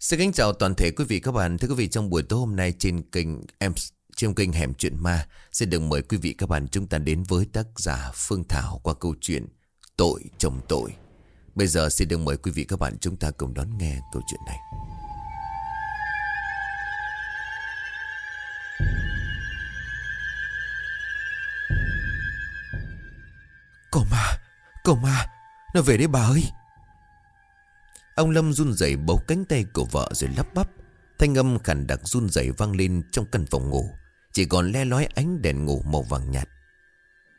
Xin kính chào toàn thể quý vị các bạn. Thưa quý vị trong buổi tối hôm nay trên kênh em trên kênh Hẻm Chuyện Ma xin được mời quý vị các bạn chúng ta đến với tác giả Phương Thảo qua câu chuyện Tội chồng tội. Bây giờ xin được mời quý vị các bạn chúng ta cùng đón nghe câu chuyện này. Cô ma, cô ma, nó về đấy bà ơi. Ông Lâm run rẩy bấu cánh tay của vợ rồi lắp bắp. Thanh âm khàn đặc run rẩy vang lên trong căn phòng ngủ. Chỉ còn le lói ánh đèn ngủ màu vàng nhạt.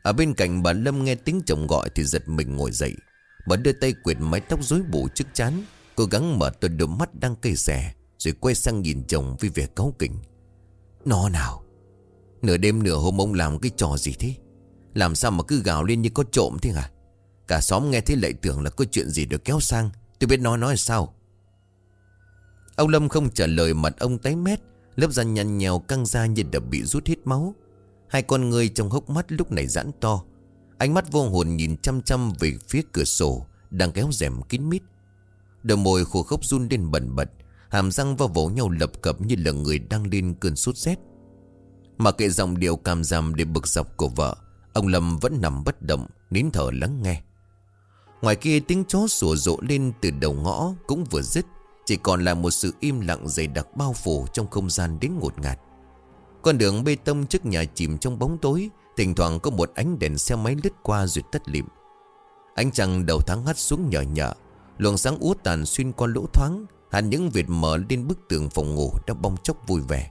Ở bên cạnh bà Lâm nghe tiếng chồng gọi thì giật mình ngồi dậy. Bà đưa tay quyệt mái tóc rối bù trước chán. Cố gắng mở tôi đôi mắt đang cây xè, Rồi quay sang nhìn chồng với vẻ cáu kỉnh. Nó nào? Nửa đêm nửa hôm ông làm cái trò gì thế? Làm sao mà cứ gào lên như có trộm thế hả? Cả xóm nghe thấy lại tưởng là có chuyện gì được kéo sang. Tôi biết nói nói sao. Ông Lâm không trả lời mặt ông tái mét, Lớp da nhăn nhèo căng ra như đập bị rút hết máu. Hai con người trong hốc mắt lúc này giãn to. Ánh mắt vô hồn nhìn chăm chăm về phía cửa sổ, Đang kéo rèm kín mít. Đôi môi khô khốc run lên bẩn bật, Hàm răng vào vỗ nhau lập cập như là người đang lên cơn sốt rét. Mà kệ giọng điệu cam giam để bực dọc của vợ, Ông Lâm vẫn nằm bất động, Nín thở lắng nghe. Ngoài kia tiếng chó sủa rộ lên từ đầu ngõ cũng vừa dứt, Chỉ còn là một sự im lặng dày đặc bao phủ trong không gian đến ngột ngạt. Con đường bê tông trước nhà chìm trong bóng tối, Thỉnh thoảng có một ánh đèn xe máy lướt qua duyệt tắt lịm. Ánh trăng đầu tháng hắt xuống nhỏ nhỏ Luồng sáng út tàn xuyên qua lỗ thoáng, Hẳn những việt mở lên bức tường phòng ngủ đã bong chốc vui vẻ.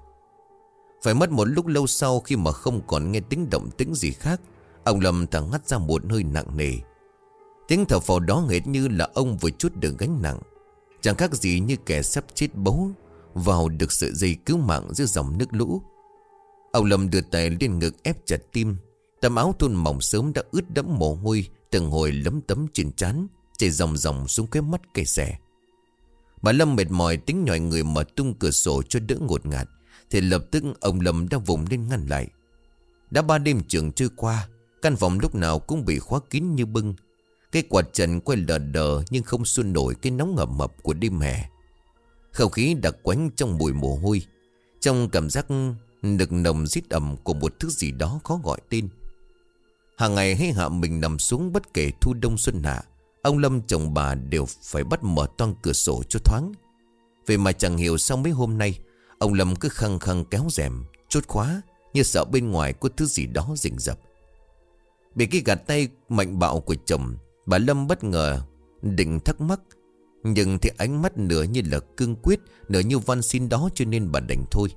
Phải mất một lúc lâu sau khi mà không còn nghe tiếng động tĩnh gì khác, Ông Lâm thẳng hắt ra một hơi nặng nề Tiếng thở phào đó hệt như là ông vừa chút được gánh nặng. Chẳng khác gì như kẻ sắp chết bấu Vào được sợi dây cứu mạng giữa dòng nước lũ. Ông Lâm đưa tay lên ngực ép chặt tim. Tấm áo thun mỏng sớm đã ướt đẫm mồ hôi, Từng hồi lấm tấm trên trán, Chảy dòng dòng xuống cái mắt cây xẻ Bà Lâm mệt mỏi tính nhòi người mở tung cửa sổ cho đỡ ngột ngạt, Thì lập tức ông Lâm đã vùng lên ngăn lại. Đã ba đêm trường trôi qua, Căn phòng lúc nào cũng bị khóa kín như bưng cái quạt trần quay lờ đờ nhưng không xuân nổi cái nóng ngập mập của đêm hè. Không khí đặc quánh trong mùi mồ hôi. Trong cảm giác nực nồng rít ẩm của một thứ gì đó khó gọi tên. Hàng ngày hay hạ mình nằm xuống bất kể thu đông xuân hạ. Ông Lâm chồng bà đều phải bắt mở toang cửa sổ cho thoáng. Vậy mà chẳng hiểu sao mấy hôm nay, Ông Lâm cứ khăng khăng kéo rèm, Chốt khóa, Như sợ bên ngoài có thứ gì đó rình rập Bị cái gạt tay mạnh bạo của chồng Bà Lâm bất ngờ định thắc mắc. Nhưng thì ánh mắt nửa như là cương quyết Nửa như văn xin đó cho nên bà đành thôi.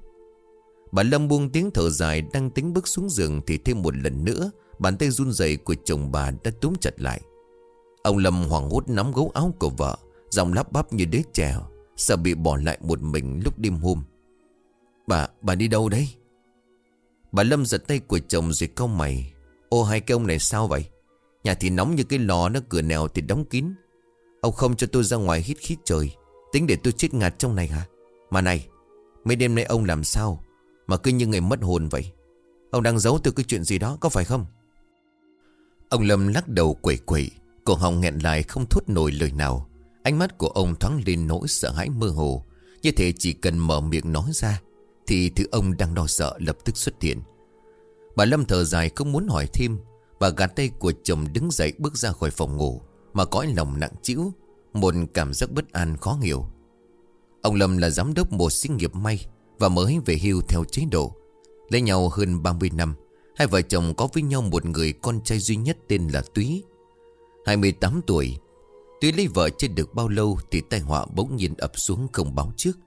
Bà Lâm buông tiếng thở dài Đang tính bước xuống giường Thì thêm một lần nữa Bàn tay run rẩy của chồng bà đã túm chặt lại. Ông Lâm hoảng hốt nắm gấu áo của vợ Giọng lắp bắp như đứa trẻ Sợ bị bỏ lại một mình lúc đêm hôm. Bà, bà đi đâu đấy? Bà Lâm giật tay của chồng rồi câu mày. Ô hai cái ông này sao vậy? Nhà thì nóng như cái lò nó cửa nèo thì đóng kín. Ông không cho tôi ra ngoài hít khí trời. Tính để tôi chết ngạt trong này hả? Mà này, Mấy đêm nay ông làm sao Mà cứ như người mất hồn vậy? Ông đang giấu tôi cái chuyện gì đó, có phải không? Ông Lâm lắc đầu quẩy quẩy, Cổ họng nghẹn lại không thốt nổi lời nào. Ánh mắt của ông thoáng lên nỗi sợ hãi mơ hồ. Như thể chỉ cần mở miệng nói ra, Thì thứ ông đang lo sợ lập tức xuất hiện. Bà Lâm thở dài không muốn hỏi thêm. Bà gạt tay của chồng đứng dậy bước ra khỏi phòng ngủ, Mà cõi lòng nặng chịu Một cảm giác bất an khó hiểu. Ông Lâm là giám đốc một xí nghiệp may Và mới về hưu theo chế độ. Lấy nhau hơn 30 năm, Hai vợ chồng có với nhau một người con trai duy nhất tên là Túy. 28 tuổi, Túy lấy vợ chưa được bao lâu Thì tai họa bỗng nhiên ập xuống không báo trước.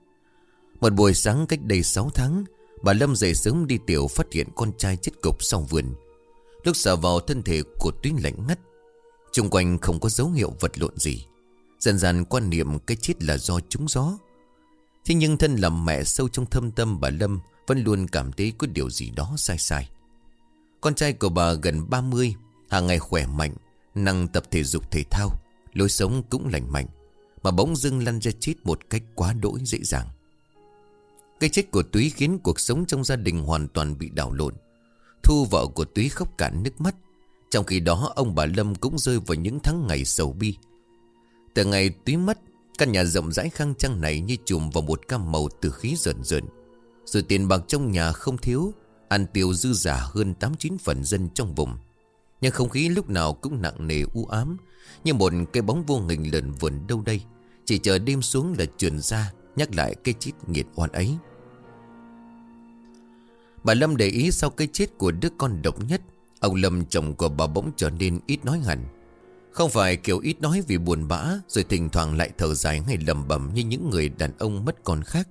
Một buổi sáng cách đây 6 tháng, Bà Lâm dậy sớm đi tiểu phát hiện con trai chết cục sau vườn. Lúc sờ vào thân thể của tuyến lạnh ngắt Trung quanh không có dấu hiệu vật lộn gì. Dần dần quan niệm cái chết là do trúng gió. Thế nhưng thân làm mẹ sâu trong thâm tâm bà Lâm Vẫn luôn cảm thấy có điều gì đó sai sai. Con trai của bà gần 30 hàng ngày khỏe mạnh, Năng tập thể dục thể thao, Lối sống cũng lành mạnh, Mà bỗng dưng lăn ra chết một cách quá đỗi dễ dàng. Cái chết của Túy khiến cuộc sống trong gia đình hoàn toàn bị đảo lộn. Thu vợ của Túy khóc cạn nước mắt. Trong khi đó, ông bà Lâm cũng rơi vào những tháng ngày sầu bi. Từ ngày Túy mất, Căn nhà rộng rãi khang trang này như chùm vào một cam màu từ khí rợn rợn. Rồi tiền bạc trong nhà không thiếu, Ăn tiêu dư giả hơn 8-9 phần dân trong vùng. Nhưng không khí lúc nào cũng nặng nề u ám, Như một cái bóng vô hình lợn vườn đâu đây. Chỉ chờ đêm xuống là truyền ra, Nhắc lại cái chít nghiệt oan ấy. Bà Lâm để ý sau cái chết của đứa con độc nhất. Ông Lâm chồng của bà bỗng trở nên ít nói hẳn. Không phải kiểu ít nói vì buồn bã, Rồi thỉnh thoảng lại thở dài hay lầm bầm Như những người đàn ông mất con khác.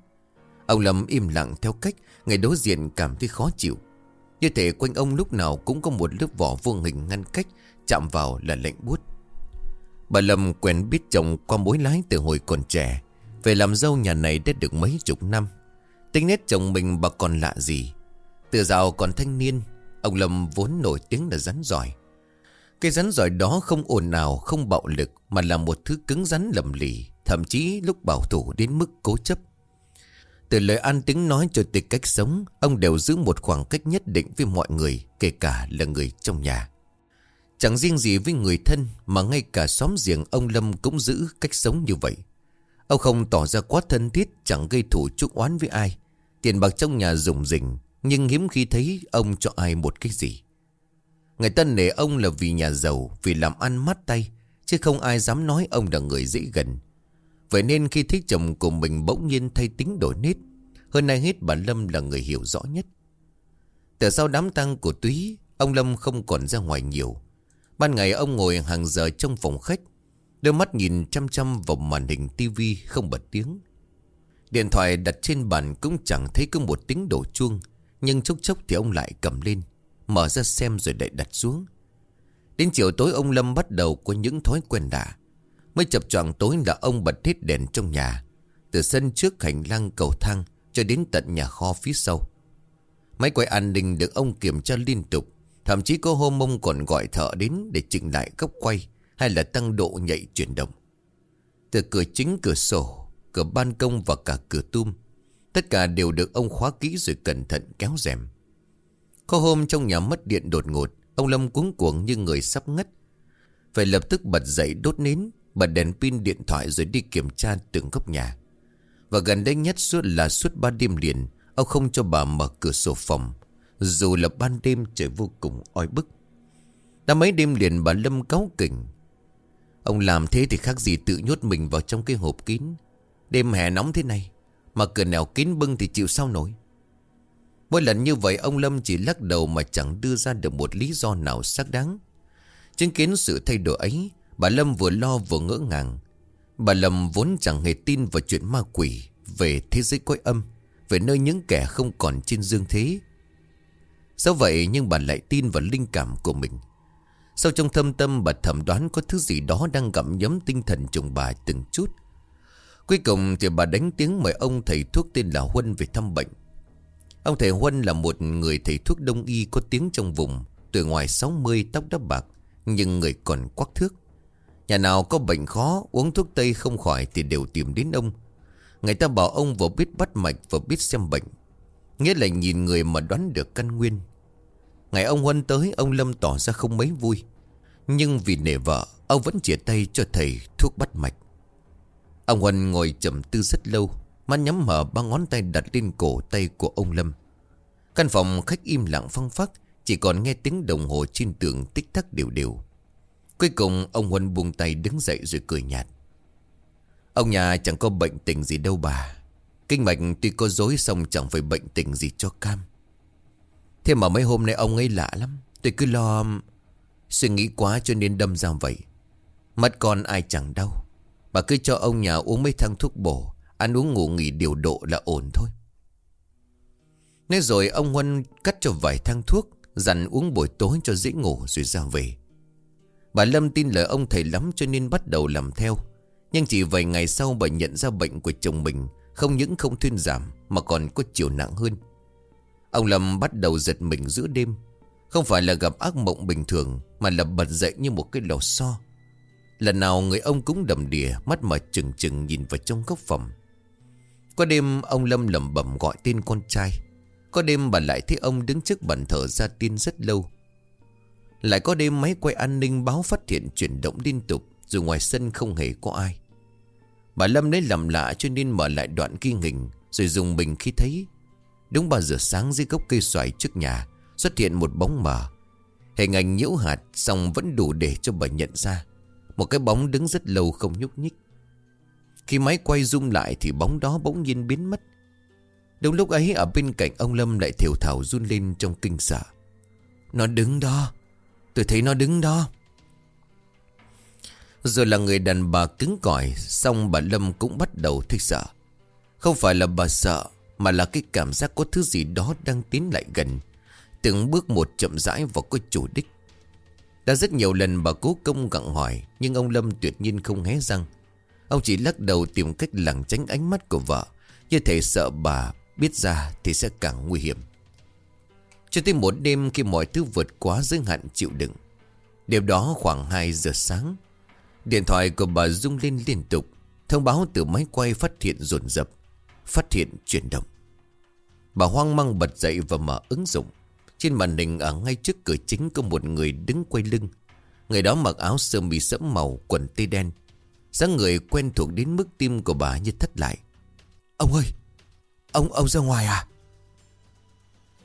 Ông Lâm im lặng theo cách Người đối diện cảm thấy khó chịu. Như thể quanh ông lúc nào cũng có một lớp vỏ vô hình ngăn cách, Chạm vào là lạnh buốt. Bà Lâm quen biết chồng qua mối lái từ hồi còn trẻ. Về làm dâu nhà này đã được mấy chục năm. Tính nét chồng mình bà còn lạ gì. Từ giàu còn thanh niên, Ông Lâm vốn nổi tiếng là rắn giỏi. Cái rắn giỏi đó không ồn nào Không bạo lực, Mà là một thứ cứng rắn lầm lì, Thậm chí lúc bảo thủ đến mức cố chấp. Từ lời ăn tiếng nói cho tới cách sống, Ông đều giữ một khoảng cách nhất định với mọi người, Kể cả là người trong nhà. Chẳng riêng gì với người thân, Mà ngay cả xóm giềng ông Lâm cũng giữ cách sống như vậy. Ông không tỏ ra quá thân thiết, Chẳng gây thủ chuốc oán với ai. Tiền bạc trong nhà rủng rỉnh nhưng hiếm khi thấy ông cho ai một cái gì. Người ta nể ông là vì nhà giàu, Vì làm ăn mắt tay, Chứ không ai dám nói ông là người dễ gần. Vậy nên khi thấy chồng của mình bỗng nhiên thay tính đổi nết Hơn ai hết bà Lâm là người hiểu rõ nhất. Từ sau đám tang của Túy, Ông Lâm không còn ra ngoài nhiều. Ban ngày ông ngồi hàng giờ trong phòng khách, Đôi mắt nhìn chăm chăm vào màn hình tivi không bật tiếng. Điện thoại đặt trên bàn cũng chẳng thấy có một tiếng đổ chuông. Nhưng chốc chốc thì ông lại cầm lên, Mở ra xem rồi lại đặt xuống. Đến chiều tối, ông Lâm bắt đầu có những thói quen lạ. Mới chập choạng tối là ông bật hết đèn trong nhà, Từ sân trước hành lang cầu thang Cho đến tận nhà kho phía sau. Máy quay an ninh được ông kiểm tra liên tục, Thậm chí có hôm ông còn gọi thợ đến Để chỉnh lại góc quay Hay là tăng độ nhạy chuyển động. Từ cửa chính, cửa sổ, Cửa ban công và cả cửa tum Tất cả đều được ông khóa kỹ rồi cẩn thận kéo rèm. Có hôm trong nhà mất điện đột ngột, Ông Lâm cuống cuồng như người sắp ngất. Phải lập tức bật dậy đốt nến, Bật đèn pin điện thoại rồi đi kiểm tra từng góc nhà. Và gần đây nhất suốt là suốt ba đêm liền, Ông không cho bà mở cửa sổ phòng, Dù là ban đêm trời vô cùng oi bức. Đã mấy đêm liền bà Lâm cáu kỉnh. Ông làm thế thì khác gì tự nhốt mình vào trong cái hộp kín. Đêm hè nóng thế này mà cửa nào kín bưng thì chịu sao nổi. Mỗi lần như vậy, ông Lâm chỉ lắc đầu mà chẳng đưa ra được một lý do nào xác đáng. Chứng kiến sự thay đổi ấy, Bà Lâm vừa lo vừa ngỡ ngàng. Bà Lâm vốn chẳng hề tin vào chuyện ma quỷ Về thế giới cõi âm, Về nơi những kẻ không còn trên dương thế. Sao vậy nhưng bà lại tin vào linh cảm của mình? Sau trong thâm tâm bà thẩm đoán có thứ gì đó đang gặm nhấm tinh thần chồng bà từng chút? Cuối cùng thì bà đánh tiếng mời ông thầy thuốc tên là Huân về thăm bệnh. Ông thầy Huân là một người thầy thuốc đông y có tiếng trong vùng, Tuổi ngoài 60 tóc đắp bạc, Nhưng người còn quắc thước. Nhà nào có bệnh khó, uống thuốc tây không khỏi thì đều tìm đến ông. Người ta bảo ông vừa biết bắt mạch, vừa biết xem bệnh. Nghĩa là nhìn người mà đoán được căn nguyên. Ngày ông Huân tới, ông Lâm tỏ ra không mấy vui. Nhưng vì nể vợ, Ông vẫn chia tay cho thầy thuốc bắt mạch. Ông Huân ngồi trầm tư rất lâu, Mắt nhắm mở ba ngón tay đặt lên cổ tay của ông Lâm. Căn phòng khách im lặng phăng phắc, Chỉ còn nghe tiếng đồng hồ trên tường tích tắc đều đều. Cuối cùng, ông Huân buông tay đứng dậy rồi cười nhạt. Ông nhà chẳng có bệnh tình gì đâu bà. Kinh mạch tuy có dối xong chẳng phải bệnh tình gì cho cam. Thế mà mấy hôm nay ông ấy lạ lắm, Tôi cứ lo, Suy nghĩ quá cho nên đâm ra vậy. Mất con ai chẳng đau. Bà cứ cho ông nhà uống mấy thang thuốc bổ, Ăn uống ngủ nghỉ điều độ là ổn thôi. Nói rồi ông Huân cắt cho vài thang thuốc, Dặn uống buổi tối cho dễ ngủ rồi ra về. Bà Lâm tin lời ông thầy lắm cho nên bắt đầu làm theo. Nhưng chỉ vài ngày sau bà nhận ra bệnh của chồng mình, Không những không thuyên giảm Mà còn có chiều nặng hơn. Ông Lâm bắt đầu giật mình giữa đêm. Không phải là gặp ác mộng bình thường, Mà là bật dậy như một cái lò xo. Lần nào người ông cũng đầm đìa, Mắt mở trừng trừng nhìn vào trong góc phòng. Có đêm ông Lâm lẩm bẩm gọi tên con trai. Có đêm bà lại thấy ông đứng trước bàn thờ ra tiên rất lâu. Lại có đêm máy quay an ninh báo phát hiện chuyển động liên tục, Dù ngoài sân không hề có ai. Bà Lâm lấy làm lạ cho nên mở lại đoạn ghi hình, Rồi dùng bình khi thấy. Đúng 3 giờ sáng dưới gốc cây xoài trước nhà, Xuất hiện một bóng mờ. Hình ảnh nhiễu hạt Xong vẫn đủ để cho bà nhận ra. Một cái bóng đứng rất lâu không nhúc nhích. Khi máy quay zoom lại Thì bóng đó bỗng nhiên biến mất. Đúng lúc ấy, ở bên cạnh ông Lâm lại thiểu thảo run lên trong kinh sợ. Nó đứng đó. Tôi thấy nó đứng đó. Rồi là người đàn bà cứng cỏi, Xong bà Lâm cũng bắt đầu thích sợ. Không phải là bà sợ, Mà là cái cảm giác có thứ gì đó đang tiến lại gần. Từng bước một chậm rãi và có chủ đích. Đã rất nhiều lần bà cố công gặng hỏi, Nhưng ông Lâm tuyệt nhiên không hé răng. Ông chỉ lắc đầu tìm cách lảng tránh ánh mắt của vợ. Như thể sợ bà biết ra thì sẽ càng nguy hiểm. Cho tới một đêm khi mọi thứ vượt quá giới hạn chịu đựng, Đêm đó khoảng 2 giờ sáng, Điện thoại của bà rung lên liên tục. Thông báo từ máy quay phát hiện rồn rập Phát hiện chuyển động. Bà hoang mang bật dậy và mở ứng dụng. Trên màn hình ở ngay trước cửa chính có một người đứng quay lưng. Người đó mặc áo sơ mi sẫm màu, quần tây đen. Dáng người quen thuộc đến mức tim của bà như thất lại. Ông ơi, Ông ông ra ngoài à?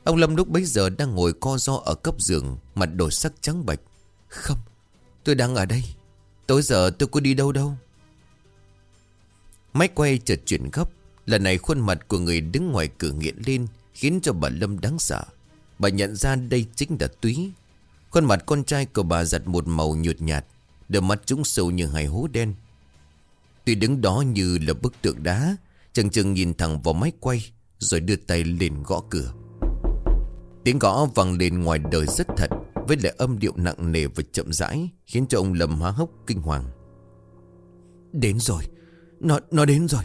Ông Lâm lúc bấy giờ đang ngồi co do ở cấp giường, Mặt đổi sắc trắng bạch. Không, tôi đang ở đây. Tối giờ tôi có đi đâu đâu. Máy quay chợt chuyển gấp Lần này khuôn mặt của người đứng ngoài cửa nghiện lên, Khiến cho bà Lâm đáng sợ. Bà nhận ra đây chính là Túy. Khuôn mặt con trai của bà giặt một màu nhợt nhạt Đôi mắt trúng sâu như hai hố đen. Tuy đứng đó như là bức tượng đá Chừng chừng nhìn thẳng vào máy quay Rồi đưa tay lên gõ cửa. Tiếng gõ vang lên ngoài đời rất thật Với lại âm điệu nặng nề và chậm rãi Khiến cho ông Lâm há hốc kinh hoàng. Đến rồi Nó nó đến rồi.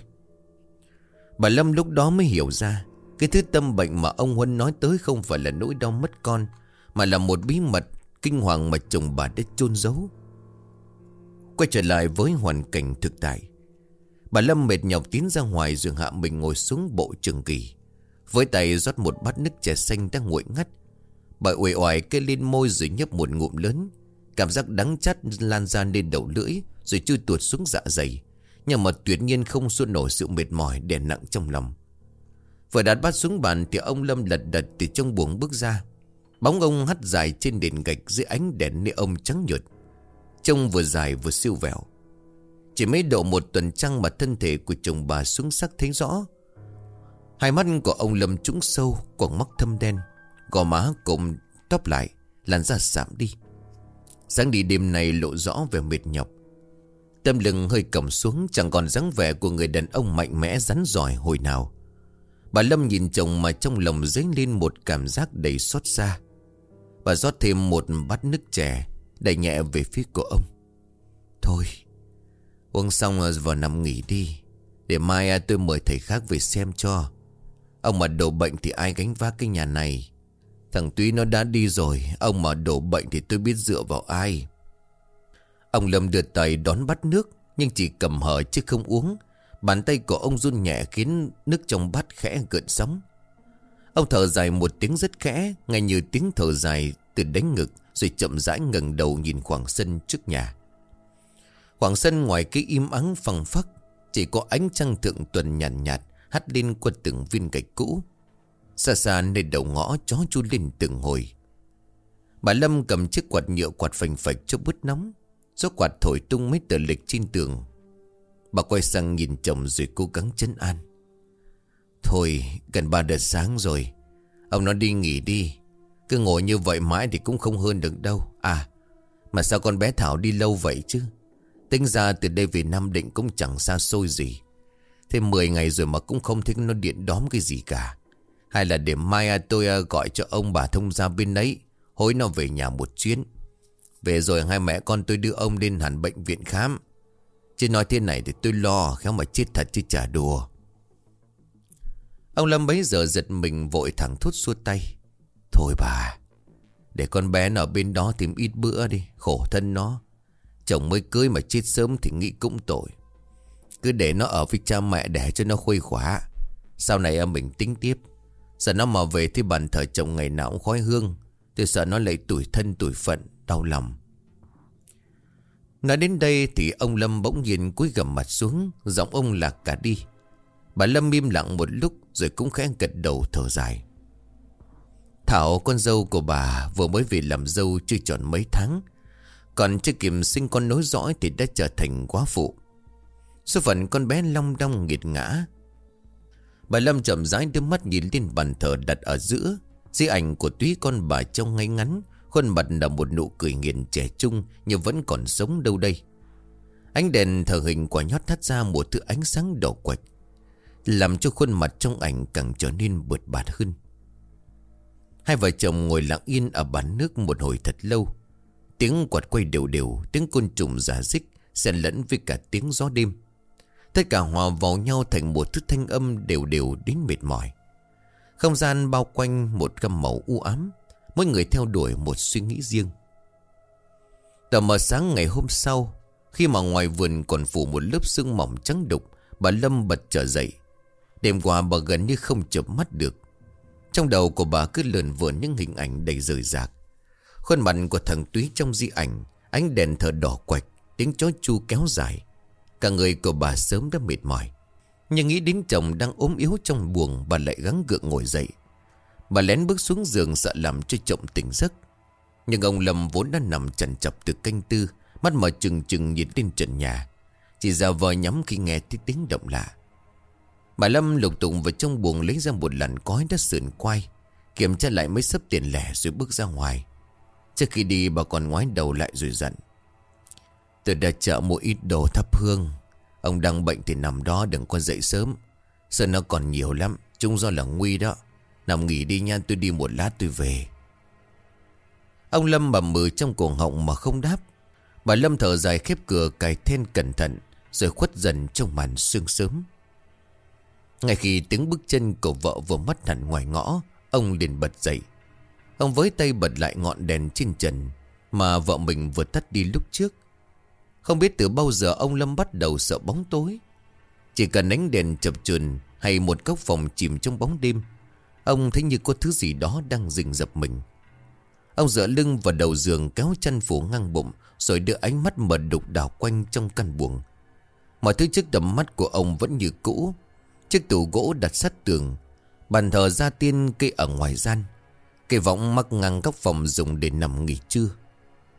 Bà Lâm lúc đó mới hiểu ra cái thứ tâm bệnh mà ông Huân nói tới Không phải là nỗi đau mất con, Mà là một bí mật kinh hoàng mà chồng bà đã chôn giấu Quay trở lại với hoàn cảnh thực tại, Bà Lâm mệt nhọc tiến ra ngoài rồi hạ mình ngồi xuống bộ trường kỳ. Với tay rót một bát nước trà xanh đang nguội ngắt. Bà uể oải kê lên môi rồi nhấp một ngụm lớn. Cảm giác đắng chát lan ra lên đầu lưỡi, rồi chui tuột xuống dạ dày. Nhưng mà tuyệt nhiên không xua nổi sự mệt mỏi đè nặng trong lòng. Vừa đặt bát xuống bàn thì ông Lâm lật đật từ trong buồng bước ra. Bóng ông hắt dài trên nền gạch dưới ánh đèn nê ông trắng nhuột Trông vừa dài vừa siêu vẹo. Chỉ mấy độ một tuần trăng mà thân thể của chồng bà xuống sắc thấy rõ. Hai mắt của ông Lâm trũng sâu, Quầng mắt thâm đen. Gò má cùng tóc lại, Làn da sạm đi. Sáng đi đêm này lộ rõ về mệt nhọc. Tâm lưng hơi cầm xuống, Chẳng còn dáng vẻ của người đàn ông mạnh mẽ rắn giỏi hồi nào. Bà Lâm nhìn chồng mà trong lòng dấy lên một cảm giác đầy xót xa. Bà rót thêm một bát nước chè, Đẩy nhẹ về phía của ông. Thôi, Uống xong rồi vào nằm nghỉ đi, Để mai tôi mời thầy khác về xem cho. Ông mà đổ bệnh thì ai gánh vác cái nhà này? Thằng Túy nó đã đi rồi, Ông mà đổ bệnh thì tôi biết dựa vào ai? Ông Lâm đưa tay đón bắt nước, Nhưng chỉ cầm hở chứ không uống. Bàn tay của ông run nhẹ khiến nước trong bát khẽ gợn sóng. Ông thở dài một tiếng rất khẽ Ngay như tiếng thở dài từ đánh ngực Rồi chậm rãi ngẩng đầu nhìn khoảng sân trước nhà. Khoảng sân ngoài cái im ắng phẳng phắc Chỉ có ánh trăng thượng tuần nhàn nhạt, nhạt Hắt lên qua từng viên gạch cũ. Xa xa nơi đầu ngõ chó chu lên từng hồi. Bà Lâm cầm chiếc quạt nhựa quạt phành phạch cho bứt nóng Gió quạt thổi tung mấy tờ lịch trên tường. Bà quay sang nhìn chồng rồi cố gắng chấn an. Thôi, gần ba giờ sáng rồi. Ông nó đi nghỉ đi. Cứ ngồi như vậy mãi thì cũng không hơn được đâu. À mà sao con bé Thảo đi lâu vậy chứ? Tính ra từ đây về Nam Định cũng chẳng xa xôi gì. Thêm 10 ngày rồi mà cũng không thấy nó điện đóm cái gì cả. Hay là để mai tôi à, gọi cho ông bà thông gia bên đấy Hối nó về nhà một chuyến. Về rồi hai mẹ con tôi đưa ông lên hẳn bệnh viện khám. Chứ nói thế này thì tôi lo, Khéo mà chết thật chứ chả đùa. Ông Lâm bấy giờ giật mình vội thẳng thút xua tay. Thôi bà, Để con bé nó bên đó tìm ít bữa đi, Khổ thân nó. Chồng mới cưới mà chết sớm thì nghĩ cũng tội. Cứ để nó ở với cha mẹ để cho nó khuây khỏa. Sau này mình tính tiếp. Sợ nó mà về thì bàn thờ chồng ngày nào cũng khói hương. Tôi sợ nó lại tuổi thân tuổi phận, Đau lòng. Nói đến đây thì ông Lâm bỗng nhiên cúi gầm mặt xuống, Giọng ông lạc cả đi. Bà Lâm im lặng một lúc Rồi cũng khẽ gật đầu thở dài. Thảo, con dâu của bà Vừa mới về làm dâu chưa tròn mấy tháng, Còn chưa kịp sinh con nối dõi Thì đã trở thành quá phụ. Số phận con bé long đong nghiệt ngã. Bà Lâm chậm rãi đưa mắt nhìn lên bàn thờ đặt ở giữa Di ảnh của túy con bà trông ngay ngắn Khuôn mặt là một nụ cười nghiền trẻ trung, Nhưng vẫn còn sống đâu đây. Ánh đèn thờ hình quả nhót thắt ra một thứ ánh sáng đỏ quạch, Làm cho khuôn mặt trong ảnh càng trở nên bượt bạt hơn. Hai vợ chồng ngồi lặng yên ở bàn nước một hồi thật lâu. Tiếng quạt quay đều đều, Tiếng côn trùng giả dích, xen lẫn với cả tiếng gió đêm. Tất cả hòa vào nhau thành một thứ thanh âm đều đều đến mệt mỏi. Không gian bao quanh một gam màu u ám Mỗi người theo đuổi một suy nghĩ riêng. Tờ mờ sáng ngày hôm sau, Khi mà ngoài vườn còn phủ một lớp sương mỏng trắng đục, Bà Lâm bật trở dậy. Đêm qua bà gần như không chợp mắt được. Trong đầu của bà cứ lượn vượn những hình ảnh đầy rời rạc. Khuôn mặt của thằng Túy trong di ảnh, Ánh đèn thờ đỏ quạch, Tiếng chó chu kéo dài. Cả người của bà sớm đã mệt mỏi. Nhưng nghĩ đến chồng đang ốm yếu trong buồng, Bà lại gắng gượng ngồi dậy. Bà lén bước xuống giường sợ làm cho chồng tỉnh giấc. Nhưng ông Lâm vốn đã nằm chằn chập từ canh tư, Mắt mở chừng chừng nhìn lên trần nhà. Chỉ ra vờ nhắm khi nghe tiếng tiếng động lạ. Bà Lâm lục tụng vào trong buồng lấy ra một làn cói đất sườn quay Kiểm tra lại mấy sấp tiền lẻ rồi bước ra ngoài. Trước khi đi, bà còn ngoái đầu lại rồi giận Tôi đã chợ mua ít đồ thắp hương. Ông đang bệnh thì nằm đó, đừng có dậy sớm. Sợ nó còn nhiều lắm, Chúng do là nguy đó. Nằm nghỉ đi nha, tôi đi một lát tôi về. Ông Lâm bầm mừ trong cổ họng mà không đáp. Bà Lâm thở dài khép cửa cài then cẩn thận, Rồi khuất dần trong màn sương sớm. Ngay khi tiếng bước chân của vợ vừa mất hẳn ngoài ngõ, Ông liền bật dậy. Ông với tay bật lại ngọn đèn trên trần Mà vợ mình vừa tắt đi lúc trước. Không biết từ bao giờ ông Lâm bắt đầu sợ bóng tối. Chỉ cần ánh đèn chập chờn Hay một góc phòng chìm trong bóng đêm Ông thấy như có thứ gì đó đang rình dập mình. Ông dựa lưng vào đầu giường kéo chân phủ ngang bụng, Rồi đưa ánh mắt mờ đục đảo quanh trong căn buồng. Mọi thứ trước tầm mắt của ông vẫn như cũ. Chiếc tủ gỗ đặt sát tường, Bàn thờ gia tiên cây ở ngoài gian. Cây võng mắc ngang góc phòng dùng để nằm nghỉ trưa.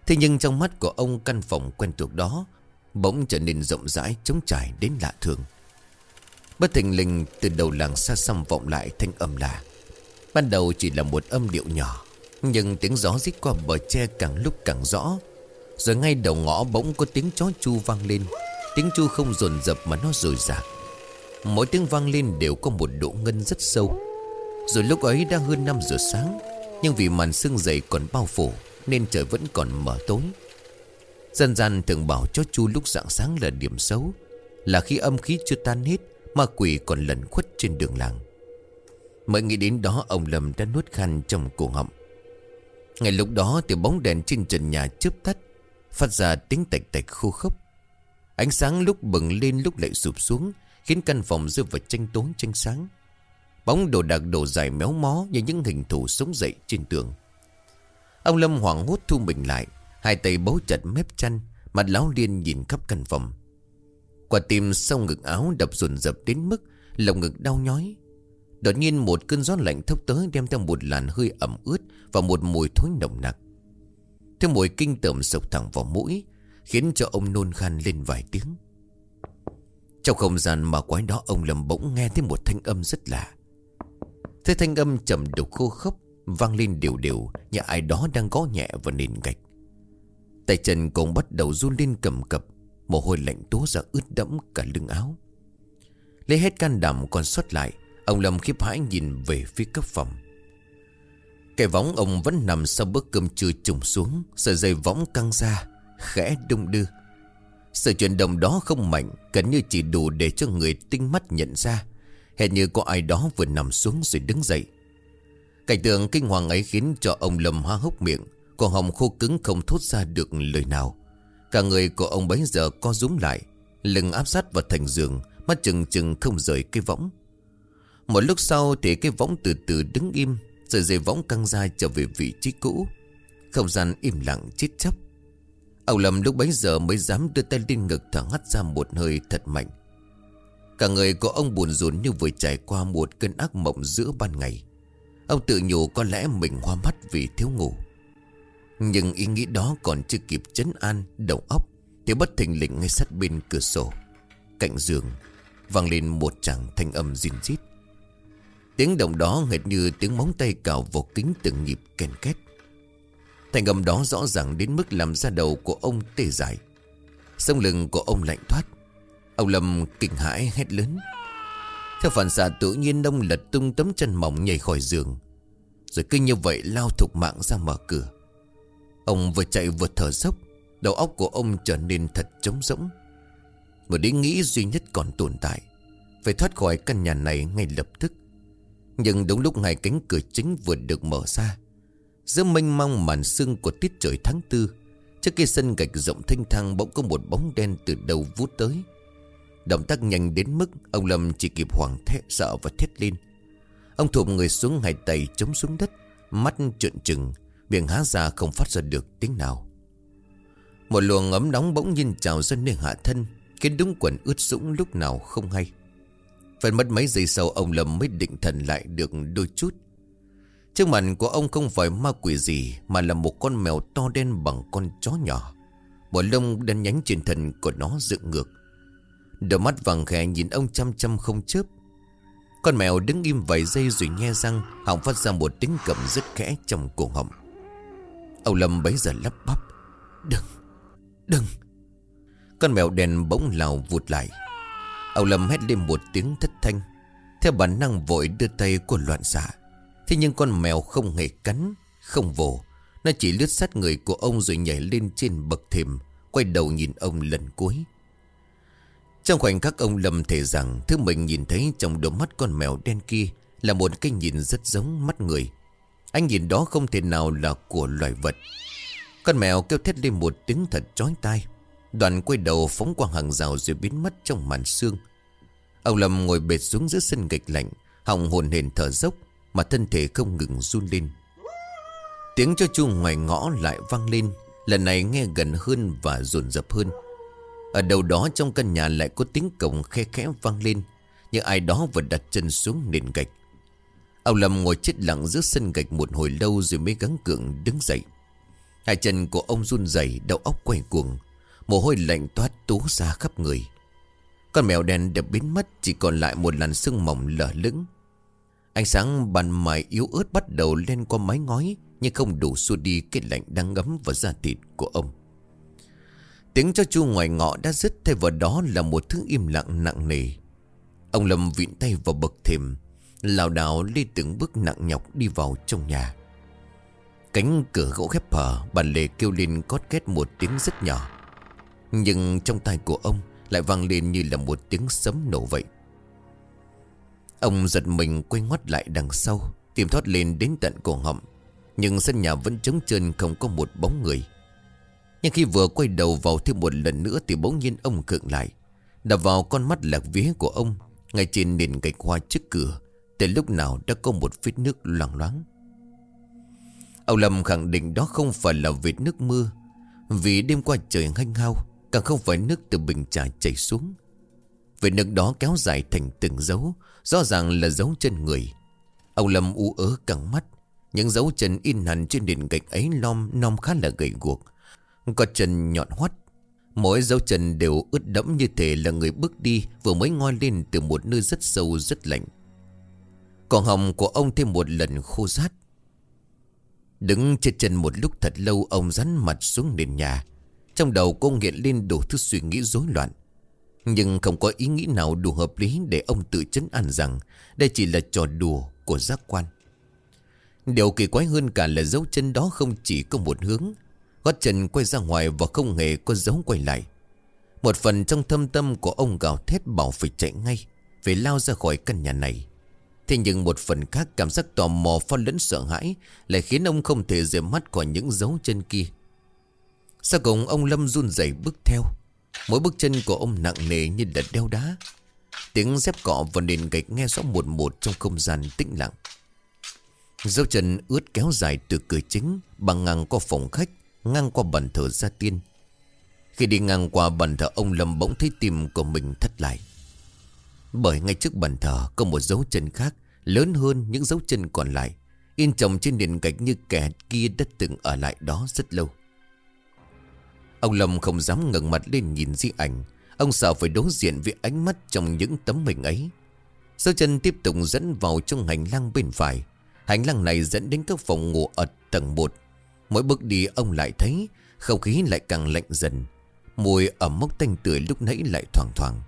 Thế nhưng trong mắt của ông căn phòng quen thuộc đó Bỗng trở nên rộng rãi, trống trải đến lạ thường. Bất thình lình, từ đầu làng xa xăm vọng lại thanh âm lạ. Ban đầu chỉ là một âm điệu nhỏ, Nhưng tiếng gió rít qua bờ tre càng lúc càng rõ. Rồi ngay đầu ngõ bỗng có tiếng chó chu vang lên, Tiếng chu không dồn dập mà nó rời rạc Mỗi tiếng vang lên đều có một độ ngân rất sâu. Rồi lúc ấy đã hơn 5 giờ sáng, Nhưng vì màn sương dày còn bao phủ Nên trời vẫn còn mở tối. Dân gian thường bảo chó chu lúc rạng sáng là điểm xấu, Là khi âm khí chưa tan hết Ma quỷ còn lẩn khuất trên đường làng. Mới nghĩ đến đó ông Lâm đã nuốt khăn trong cổ họng. Ngay lúc đó thì bóng đèn trên trần nhà chớp tắt, Phát ra tiếng tạch tạch khô khốc. Ánh sáng lúc bừng lên lúc lại sụp xuống, Khiến căn phòng rơi vào tranh tối tranh sáng. Bóng đồ đạc đổ dài méo mó Như những hình thù sống dậy trên tường. Ông Lâm hoảng hốt thu mình lại, Hai tay bấu chặt mép chăn, Mặt láo liên nhìn khắp căn phòng. Quả tim sau ngực áo đập ruồn rập đến mức Lồng ngực đau nhói. Đột nhiên một cơn gió lạnh thốc tới đem theo một làn hơi ẩm ướt và một mùi thối nồng nặc. Theo mùi kinh tởm sộc thẳng vào mũi, khiến cho ông nôn khan lên vài tiếng. Trong không gian mà quái đó ông lầm bỗng nghe thấy một thanh âm rất lạ. Thế thanh âm trầm đục khô khốc, vang lên đều đều như ai đó đang gõ nhẹ vào nền gạch. Tay chân cũng bắt đầu run lên cầm cập, mồ hôi lạnh tố ra ướt đẫm cả lưng áo. Lấy hết can đảm còn xuất lại, Ông Lâm khiếp hãi nhìn về phía cấp phòng. Cái võng ông vẫn nằm sau bữa cơm trưa trùng xuống, Sợi dây võng căng ra, Khẽ đung đưa. Sự chuyển động đó không mạnh, Gần như chỉ đủ để cho người tinh mắt nhận ra. Hẹn như có ai đó vừa nằm xuống rồi đứng dậy. Cảnh tượng kinh hoàng ấy khiến cho ông Lâm hoa hốc miệng Còn hồng khô cứng không thốt ra được lời nào. Cả người của ông bấy giờ co rúm lại, Lưng áp sát vào thành giường, Mắt chừng chừng không rời cái võng một lúc sau thì cái võng từ từ đứng im Rồi dây võng căng ra trở về vị trí cũ. Không gian im lặng chết chóc. Ông Lâm lúc bấy giờ mới dám đưa tay lên ngực thở hắt ra một hơi thật mạnh. Cả người của ông buồn rùn như vừa trải qua một cơn ác mộng giữa ban ngày. Ông tự nhủ có lẽ mình hoa mắt vì thiếu ngủ. Nhưng ý nghĩ đó còn chưa kịp chấn an đầu óc, Thì bất thình lình ngay sát bên cửa sổ, Cạnh giường, vang lên một tràng thanh âm rìn rít. Tiếng động đó hệt như tiếng móng tay cào vào kính từng nhịp kèn két. Thành âm đó rõ ràng đến mức làm ra đầu của ông tê dại. Sông lưng của ông lạnh thoát. Ông Lâm kinh hãi hét lớn. Theo phản xạ tự nhiên, ông lật tung tấm chân mỏng nhảy khỏi giường. Rồi cứ như vậy lao thục mạng ra mở cửa. Ông vừa chạy vừa thở dốc, Đầu óc của ông trở nên thật trống rỗng. Một ý nghĩ duy nhất còn tồn tại, Phải thoát khỏi căn nhà này ngay lập tức. Nhưng đúng lúc này cánh cửa chính vừa được mở ra, Giữa mênh mông màn sương của tiết trời tháng tư, Trước kia sân gạch rộng thanh thang bỗng có một bóng đen từ đầu vút tới. Động tác nhanh đến mức ông Lâm chỉ kịp hoảng thét sợ và thét lên. Ông thụp người xuống hai tay chống xuống đất, Mắt trợn trừng, Miệng há ra không phát ra được tiếng nào. Một luồng ấm nóng bỗng nhiên trào ra nơi hạ thân, Khiến đúng quần ướt sũng lúc nào không hay. Phải mất mấy giây sau ông Lâm mới định thần lại được đôi chút. Trước mặt của ông không phải ma quỷ gì Mà là một con mèo to đen bằng con chó nhỏ. Bộ lông đen nhánh trên thân của nó dựng ngược. Đôi mắt vàng khẽ nhìn ông chăm chăm không chớp. Con mèo đứng im vài giây rồi nghe răng Họng phát ra một tiếng cầm rất khẽ trong cổ họng. Ông Lâm bấy giờ lắp bắp. Đừng, đừng. Con mèo đèn bỗng lào vụt lại. Ông Lâm hét lên một tiếng thất thanh. Theo bản năng vội đưa tay của loạn xạ. Thế nhưng con mèo không hề cắn, Không vồ. Nó chỉ lướt sát người của ông rồi nhảy lên trên bậc thềm, Quay đầu nhìn ông lần cuối. Trong khoảnh khắc ông lầm thể rằng Thứ mình nhìn thấy trong đôi mắt con mèo đen kia Là một cái nhìn rất giống mắt người. Anh nhìn đó không thể nào là của loài vật. Con mèo kêu thét lên một tiếng thật chói tai. Đoàn quay đầu phóng qua hàng rào rồi biến mất trong màn sương. Ông Lâm ngồi bệt xuống giữa sân gạch lạnh, Họng hồn hển thở dốc, mà thân thể không ngừng run lên. Tiếng cho chu ngoài ngõ lại vang lên, Lần này nghe gần hơn và dồn dập hơn. Ở đầu đó trong căn nhà lại có tiếng cổng khe khẽ vang lên, Như ai đó vừa đặt chân xuống nền gạch. Ông Lâm ngồi chết lặng giữa sân gạch một hồi lâu rồi mới gắng cường đứng dậy. Hai chân của ông run rẩy, đầu óc quay cuồng. Mồ hôi lạnh toát tú ra khắp người. Con mèo đen đã biến mất, Chỉ còn lại một làn sương mỏng lở lững. Ánh sáng bàn mài yếu ớt bắt đầu lên qua mái ngói, Nhưng không đủ xua đi cái lạnh đang ngấm vào da thịt của ông. Tiếng cho chu ngoài ngõ đã dứt, Thay vào đó là một thứ im lặng nặng nề. Ông Lâm vịn tay vào bậc thềm, lảo đảo đi từng bước nặng nhọc đi vào trong nhà. Cánh cửa gỗ khép hở Bà lề kêu lên cót két một tiếng rất nhỏ. Nhưng trong tai của ông Lại vang lên như là một tiếng sấm nổ vậy. Ông giật mình quay ngoắt lại đằng sau, Tìm thoát lên đến tận cổ họng. Nhưng sân nhà vẫn trống trơn, không có một bóng người. Nhưng khi vừa quay đầu vào thêm một lần nữa Thì bỗng nhiên ông cựng lại. Đập vào con mắt lạc vía của ông, Ngay trên nền gạch hoa trước cửa Từ lúc nào đã có một vết nước loang loáng. Ông Lâm khẳng định đó không phải là vết nước mưa, Vì đêm qua trời hanh hao Càng không phải nước từ bình trà chảy xuống. Vệt nước đó kéo dài thành từng dấu, Rõ ràng là dấu chân người. Ông Lâm u ớ căng mắt, Những dấu chân in hẳn trên nền gạch ấy lom nom khá là gầy guộc. Có chân nhọn hoắt, Mỗi dấu chân đều ướt đẫm như thể là người bước đi Vừa mới ngoi lên từ một nơi rất sâu, rất lạnh. Còn hồng của ông thêm một lần khô rát. Đứng trên chân một lúc thật lâu, Ông rắn mặt xuống nền nhà. Trong đầu cô nghiện lên đủ thứ suy nghĩ rối loạn nhưng không có ý nghĩ nào đủ hợp lý để ông tự chấn an rằng đây chỉ là trò đùa của giác quan. Điều kỳ quái hơn cả là dấu chân đó không chỉ có một hướng. Gót chân quay ra ngoài và không hề có dấu quay lại. Một phần trong thâm tâm của ông gào thét bảo phải chạy ngay, phải lao ra khỏi căn nhà này. Thế nhưng một phần khác cảm giác tò mò pha lẫn sợ hãi lại khiến ông không thể rời mắt khỏi những dấu chân kia. Sau cùng ông Lâm run rẩy bước theo. Mỗi bước chân của ông nặng nề như là đeo đá. Tiếng dép cọ vào nền gạch nghe rõ một một trong không gian tĩnh lặng. Dấu chân ướt kéo dài từ cửa chính, Bằng ngang qua phòng khách, Ngang qua bàn thờ gia tiên. Khi đi ngang qua bàn thờ, ông Lâm bỗng thấy tim của mình thất lại. Bởi ngay trước bàn thờ, có một dấu chân khác, Lớn hơn những dấu chân còn lại, In chồng trên nền gạch như kẻ kia đã từng ở lại đó rất lâu. Ông Lâm không dám ngẩng mặt lên nhìn di ảnh. Ông sợ phải đối diện với ánh mắt trong những tấm hình ấy. Dấu chân tiếp tục dẫn vào trong hành lang bên phải. Hành lang này dẫn đến các phòng ngủ ở tầng 1 Mỗi bước đi, ông lại thấy Không khí lại càng lạnh dần. Mùi ẩm mốc tanh tưởi lúc nãy lại thoảng thoảng.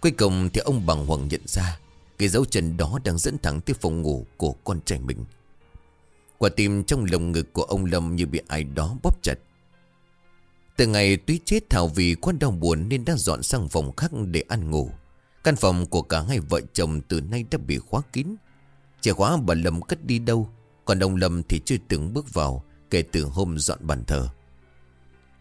Cuối cùng thì ông bằng hoàng nhận ra Cái dấu chân đó đang dẫn thẳng tới phòng ngủ của con trai mình. Quả tim trong lồng ngực của ông Lâm như bị ai đó bóp chặt. Từ ngày túy chết Thảo vì quá đau buồn nên đã dọn sang phòng khác để ăn ngủ. Căn phòng của cả hai vợ chồng từ nay đã bị khóa kín. Chìa khóa bà Lâm cất đi đâu, Còn ông Lâm thì chưa từng bước vào, Kể từ hôm dọn bàn thờ.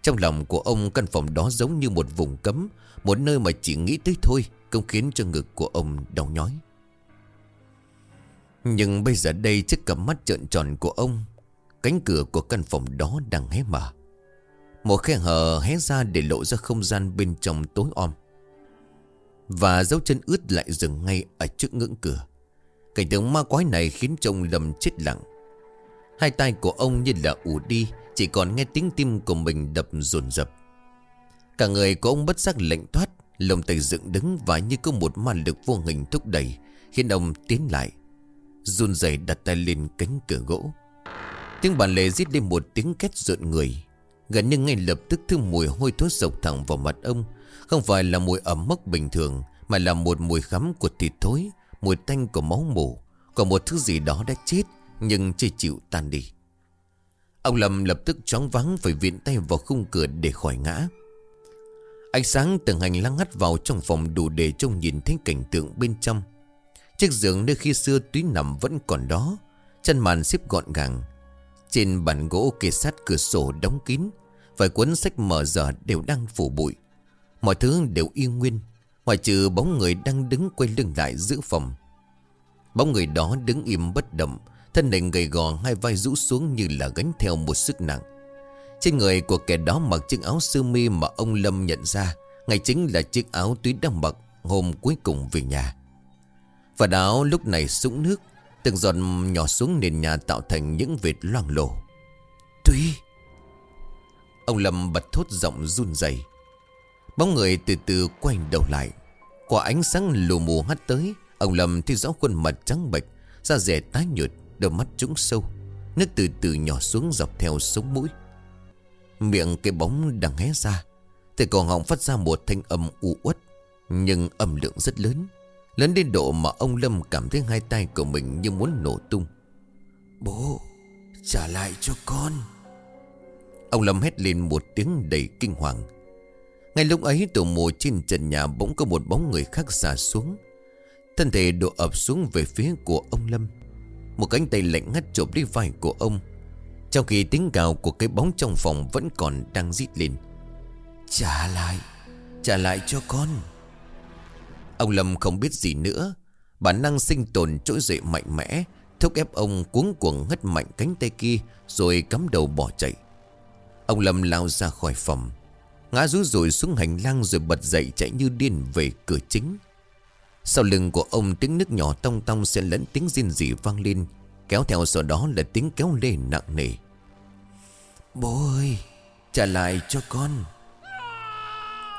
Trong lòng của ông, căn phòng đó giống như một vùng cấm, Một nơi mà chỉ nghĩ tới thôi, Cũng khiến cho ngực của ông đau nhói. Nhưng bây giờ đây trước cặp mắt trợn tròn của ông, Cánh cửa của căn phòng đó đang hé mở. Một khe hở hé ra để lộ ra không gian bên trong tối om. Và dấu chân ướt lại dừng ngay ở trước ngưỡng cửa. Cảnh tượng ma quái này khiến trông lầm chết lặng. Hai tay của ông như là ủ đi, Chỉ còn nghe tiếng tim của mình đập dồn dập Cả người của ông bất giác lạnh thoát Lồng tay dựng đứng và như có một ma lực vô hình thúc đẩy, Khiến ông tiến lại, run rẩy đặt tay lên cánh cửa gỗ. Tiếng bàn lề giết lên một tiếng két rợn người. Gần như ngay lập tức thứ mùi hôi thối sộc thẳng vào mặt ông. Không phải là mùi ẩm mốc bình thường, Mà là một mùi khắm của thịt thối, Mùi tanh của máu mủ. Còn một thứ gì đó đã chết, Nhưng chưa chịu tan đi. Ông Lâm lập tức choáng vắng Phải viện tay vào khung cửa để khỏi ngã. Ánh sáng từng hành lang hắt vào trong phòng đủ để trông nhìn thấy cảnh tượng bên trong. Chiếc giường nơi khi xưa túy nằm vẫn còn đó, Chân màn xếp gọn gàng. Trên bàn gỗ kê sát cửa sổ đóng kín Vài cuốn sách mở giờ đều đang phủ bụi. Mọi thứ đều y nguyên Ngoài trừ bóng người đang đứng quay lưng lại giữ phòng. Bóng người đó đứng im bất động, Thân hình gầy gò hai vai rũ xuống như là gánh theo một sức nặng. Trên người của kẻ đó mặc chiếc áo sơ mi mà ông Lâm nhận ra Ngày chính là chiếc áo Túi đang mặc hôm cuối cùng về nhà. Và áo lúc này sũng nước, Từng giọt nhỏ xuống nền nhà tạo thành những vệt loang lổ. Túy! Ông Lâm bật thốt giọng run rẩy. Bóng người từ từ quay đầu lại. Quả ánh sáng lù mù hắt tới, Ông Lâm thấy rõ khuôn mặt trắng bệch, Da rẻ tái nhợt, Đôi mắt trũng sâu. Nước từ từ nhỏ xuống dọc theo sống mũi. Miệng cái bóng đang hé ra. Thì cổ họng phát ra một thanh âm u uất, Nhưng âm lượng rất lớn. Lớn đến độ mà ông Lâm cảm thấy hai tay của mình như muốn nổ tung. Bố, Trả lại cho con. Ông Lâm hét lên một tiếng đầy kinh hoàng. Ngay lúc ấy từ mồ trên trần nhà bỗng có một bóng người khác xả xuống. Thân thể đổ ập xuống về phía của ông Lâm. Một cánh tay lạnh ngắt chộp đi vai của ông. Trong khi tiếng gào của cái bóng trong phòng vẫn còn đang rít lên. Trả lại Trả lại cho con. Ông Lâm không biết gì nữa. Bản năng sinh tồn trỗi dậy mạnh mẽ Thúc ép ông cuống cuồng hất mạnh cánh tay kia Rồi cắm đầu bỏ chạy Ông Lâm lao ra khỏi phòng. Ngã rú rồi xuống hành lang rồi bật dậy chạy như điên về cửa chính. Sau lưng của ông tiếng nước nhỏ tông tông xen lẫn tiếng riêng rỉ vang lên Kéo theo sau đó là tiếng kéo lê nặng nề. Bố ơi Trả lại cho con.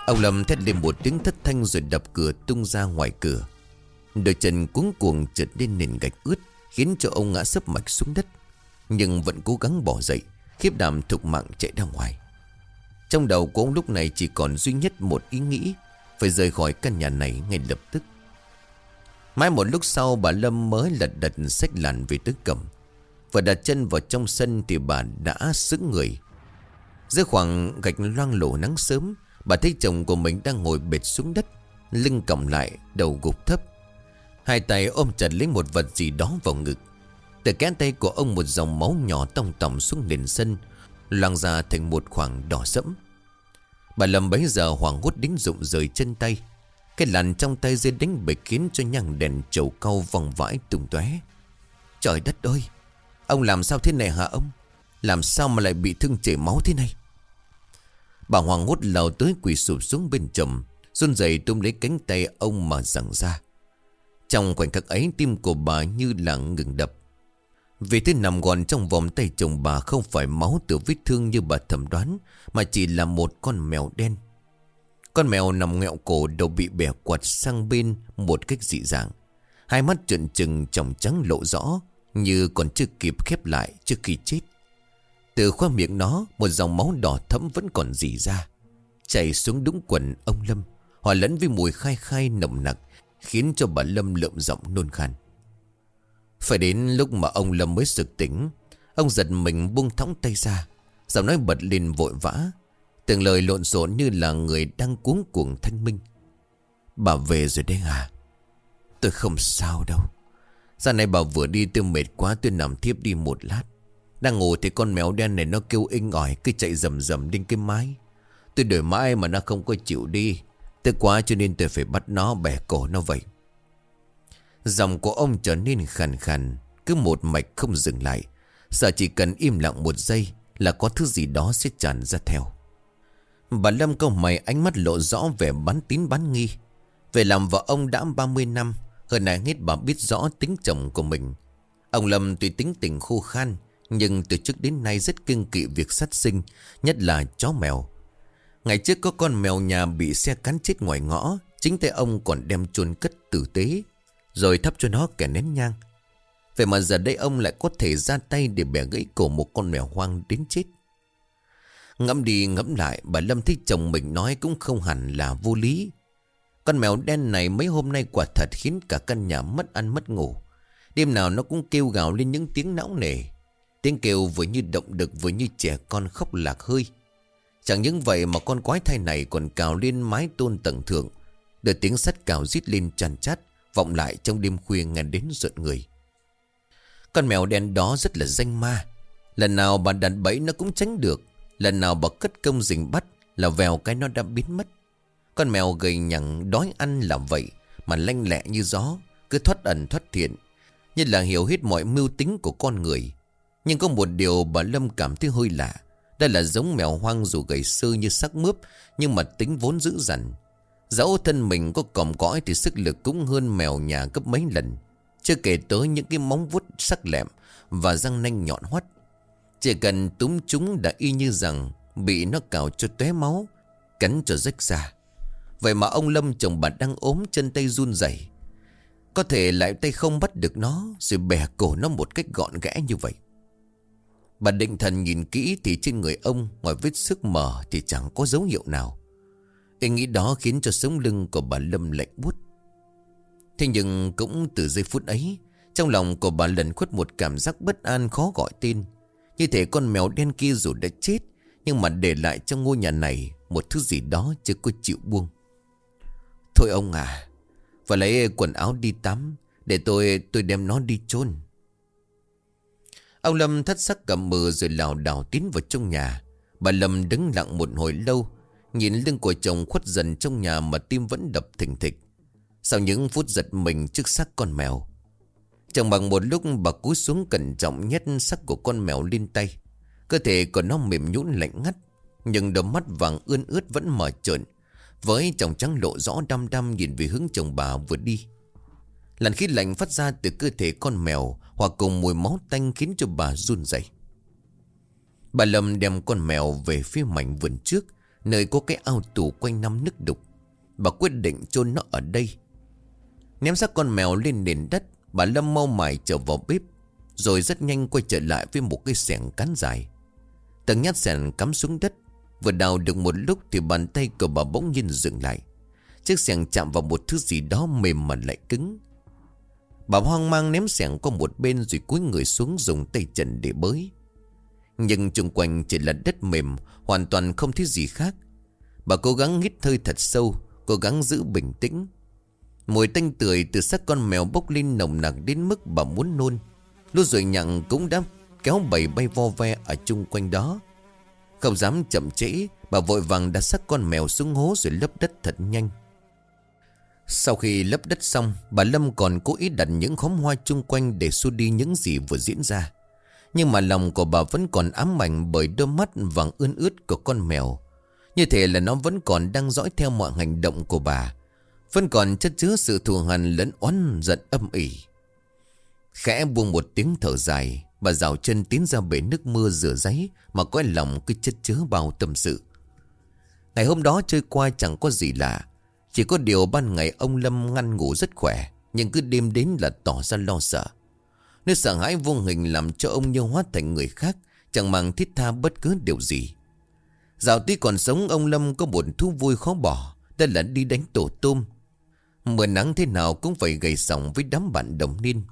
Ông Lâm thét lên một tiếng thất thanh rồi đập cửa tung ra ngoài cửa. Đôi chân cuống cuồng trượt lên nền gạch ướt Khiến cho ông ngã sấp mạch xuống đất Nhưng vẫn cố gắng bỏ dậy Khiếp đảm thục mạng chạy ra ngoài. Trong đầu của ông lúc này chỉ còn duy nhất một ý nghĩ, Phải rời khỏi căn nhà này ngay lập tức. Mãi một lúc sau, bà Lâm mới lật đật xách làn về tới cầm Và đặt chân vào trong sân thì bà đã sững người. Giữa khoảng gạch loang lổ nắng sớm, Bà thấy chồng của mình đang ngồi bệt xuống đất, Lưng còng lại, đầu gục thấp. Hai tay ôm chặt lấy một vật gì đó vào ngực. Từ kẽ tay của ông một dòng máu nhỏ tông tòng xuống nền sân, Loang ra thành một khoảng đỏ sẫm. Bà Lâm bấy giờ hoảng hốt đến rụng rời chân tay. Cái làn trong tay dây đánh bể khiến cho nhang đèn trầu cau vòng vãi tung tóe. Trời đất ơi, Ông làm sao thế này hả ông? Làm sao mà lại bị thương chảy máu thế này? Bà Hoàng hốt lào tới quỳ sụp xuống bên chồng run rẩy tôm lấy cánh tay ông mà giằng ra. Trong khoảnh khắc ấy, tim của bà như là ngừng đập. Vì thế nằm gọn trong vòng tay chồng bà không phải máu từ vết thương như bà thẩm đoán, Mà chỉ là một con mèo đen. Con mèo nằm ngẹo cổ đầu bị bẻ quạt sang bên một cách dị dạng. Hai mắt trợn trừng, tròng trắng lộ rõ, Như còn chưa kịp khép lại trước khi chết. Từ khoa miệng nó, Một dòng máu đỏ thẫm vẫn còn dì ra. Chảy xuống đúng quần ông Lâm, Hòa lẫn với mùi khai khai nồng nặc, Khiến cho bà Lâm lợm giọng nôn khan. Phải đến lúc mà ông Lâm mới sực tỉnh, Ông giật mình buông thõng tay ra, Giọng nói bật lên vội vã, Từng lời lộn xộn như là người đang cuống cuồng thanh minh. Bà về rồi đấy à? Tôi không sao đâu. Giờ này bà vừa đi tôi mệt quá, tôi nằm thiếp đi một lát. Đang ngủ thì con mèo đen này nó kêu inh ỏi, Cứ chạy rầm rầm lên cái mái. Tôi đợi mãi mà nó không có chịu đi. Tức quá cho nên tôi phải bắt nó bẻ cổ nó vậy. Dòng của ông trở nên khàn khàn, Cứ một mạch không dừng lại. Sợ chỉ cần im lặng một giây Là có thứ gì đó sẽ tràn ra theo. Bà Lâm câu mày ánh mắt lộ rõ vẻ bán tín bán nghi. Về làm vợ ông đã 30 năm, Hơn nãy hết bà biết rõ tính chồng của mình. Ông Lâm tuy tính tình khô khan, Nhưng từ trước đến nay rất kiêng kỵ việc sát sinh, Nhất là chó mèo. Ngày trước có con mèo nhà bị xe cắn chết ngoài ngõ, Chính tay ông còn đem chôn cất tử tế. Rồi thắp cho nó kẻ nén nhang. Vậy mà giờ đây ông lại có thể ra tay Để bẻ gãy cổ một con mèo hoang đến chết. Ngẫm đi ngẫm lại, Bà Lâm thấy chồng mình nói cũng không hẳn là vô lý. Con mèo đen này mấy hôm nay quả thật Khiến cả căn nhà mất ăn mất ngủ. Đêm nào nó cũng kêu gào lên những tiếng não nề. Tiếng kêu vừa như động đực vừa như trẻ con khóc lạc hơi. Chẳng những vậy mà con quái thai này còn cào lên mái tôn tầng thượng Đưa tiếng sắt cào rít lên chằn chát. Vọng lại trong đêm khuya nghe đến rợn người. Con mèo đen đó rất là danh ma. Lần nào bà đặt bẫy nó cũng tránh được, Lần nào bà cất công rình bắt Là vèo cái nó đã biến mất. Con mèo gầy nhẳng đói ăn làm vậy Mà lanh lẹ như gió, Cứ thoát ẩn thoát thiện Như là hiểu hết mọi mưu tính của con người. Nhưng có một điều bà Lâm cảm thấy hơi lạ đây là giống mèo hoang dù gầy sơ như sắc mướp, Nhưng mà tính vốn dữ dằn. Dẫu thân mình có còm cõi Thì sức lực cũng hơn mèo nhà gấp mấy lần. Chưa kể tới những cái móng vuốt sắc lẹm Và răng nanh nhọn hoắt. Chỉ cần túm chúng đã y như rằng Bị nó cào cho tóe máu, Cắn cho rách ra. Vậy mà ông Lâm chồng bà đang ốm chân tay run rẩy. Có thể lại tay không bắt được nó, Rồi bẻ cổ nó một cách gọn gẽ như vậy. Bà định thần nhìn kỹ thì trên người ông, Ngoài vết sức mở thì chẳng có dấu hiệu nào cái nghĩ đó khiến cho sống lưng của bà Lâm lạnh bút Thế nhưng cũng từ giây phút ấy Trong lòng của bà lần khuất một cảm giác bất an khó gọi tên. Như thể con mèo đen kia dù đã chết Nhưng mà để lại trong ngôi nhà này Một thứ gì đó chưa có chịu buông. Thôi ông à Và lấy quần áo đi tắm Để tôi tôi đem nó đi chôn. Ông Lâm thất sắc cầm mờ rồi lảo đảo tiến vào trong nhà. Bà Lâm đứng lặng một hồi lâu, nhìn lưng của chồng khuất dần trong nhà mà tim vẫn đập thình thịch. Sau những phút giật mình trước xác con mèo. chồng bằng một lúc bà cúi xuống cẩn trọng nhét xác của con mèo lên tay. Cơ thể của nó mềm nhũn lạnh ngắt, nhưng đôi mắt vàng ươn ướt vẫn mở trợn. Với chồng trắng lộ rõ đăm đăm nhìn về hướng chồng bà vừa đi. Làn khí lạnh phát ra từ cơ thể con mèo hòa cùng mùi máu tanh khiến cho bà run rẩy. Bà Lâm đem con mèo về phía mảnh vườn trước Nơi có cái ao tù quanh năm nước đục. Bà quyết định chôn nó ở đây. Ném xác con mèo lên nền đất, Bà Lâm mau mải trở vào bếp, Rồi rất nhanh quay trở lại với một cái sẻng cán dài. Từng nhát sẻng cắm xuống đất, Vừa đào được một lúc thì bàn tay của bà bỗng nhiên dừng lại. Chiếc sẻng chạm vào một thứ gì đó mềm mà lại cứng. Bà hoang mang ném sẻng qua một bên rồi cúi người xuống dùng tay chân để bới. Nhưng chung quanh chỉ là đất mềm, hoàn toàn không thấy gì khác. Bà cố gắng hít hơi thật sâu, cố gắng giữ bình tĩnh. Mùi tanh tươi từ xác con mèo bốc lên nồng nặc đến mức bà muốn nôn. Lúc rồi nhặng cũng đã kéo bầy bay vo ve ở chung quanh đó. Không dám chậm trễ, bà vội vàng đặt xác con mèo xuống hố rồi lấp đất thật nhanh. Sau khi lấp đất xong Bà Lâm còn cố ý đặt những khóm hoa chung quanh Để xua đi những gì vừa diễn ra nhưng mà lòng của bà vẫn còn ám ảnh Bởi đôi mắt vàng ươn ướt của con mèo. Như thế là nó vẫn còn đang dõi theo mọi hành động của bà. Vẫn còn chất chứa sự thù hằn lẫn oán giận âm ỉ. Khẽ buông một tiếng thở dài, Bà rào chân tiến ra bể nước mưa rửa giấy Mà có lòng cứ chất chứa bao tâm sự. Ngày hôm đó chơi qua chẳng có gì lạ. Chỉ có điều ban ngày ông Lâm ngăn ngủ rất khỏe, Nhưng cứ đêm đến là tỏ ra lo sợ. Nếu sợ hãi vô hình làm cho ông như hóa thành người khác, Chẳng mang thiết tha bất cứ điều gì. Dạo tuy còn sống, ông Lâm có một thú vui khó bỏ Đó là đi đánh tổ tôm. Mưa nắng thế nào cũng phải gầy sòng với đám bạn đồng niên.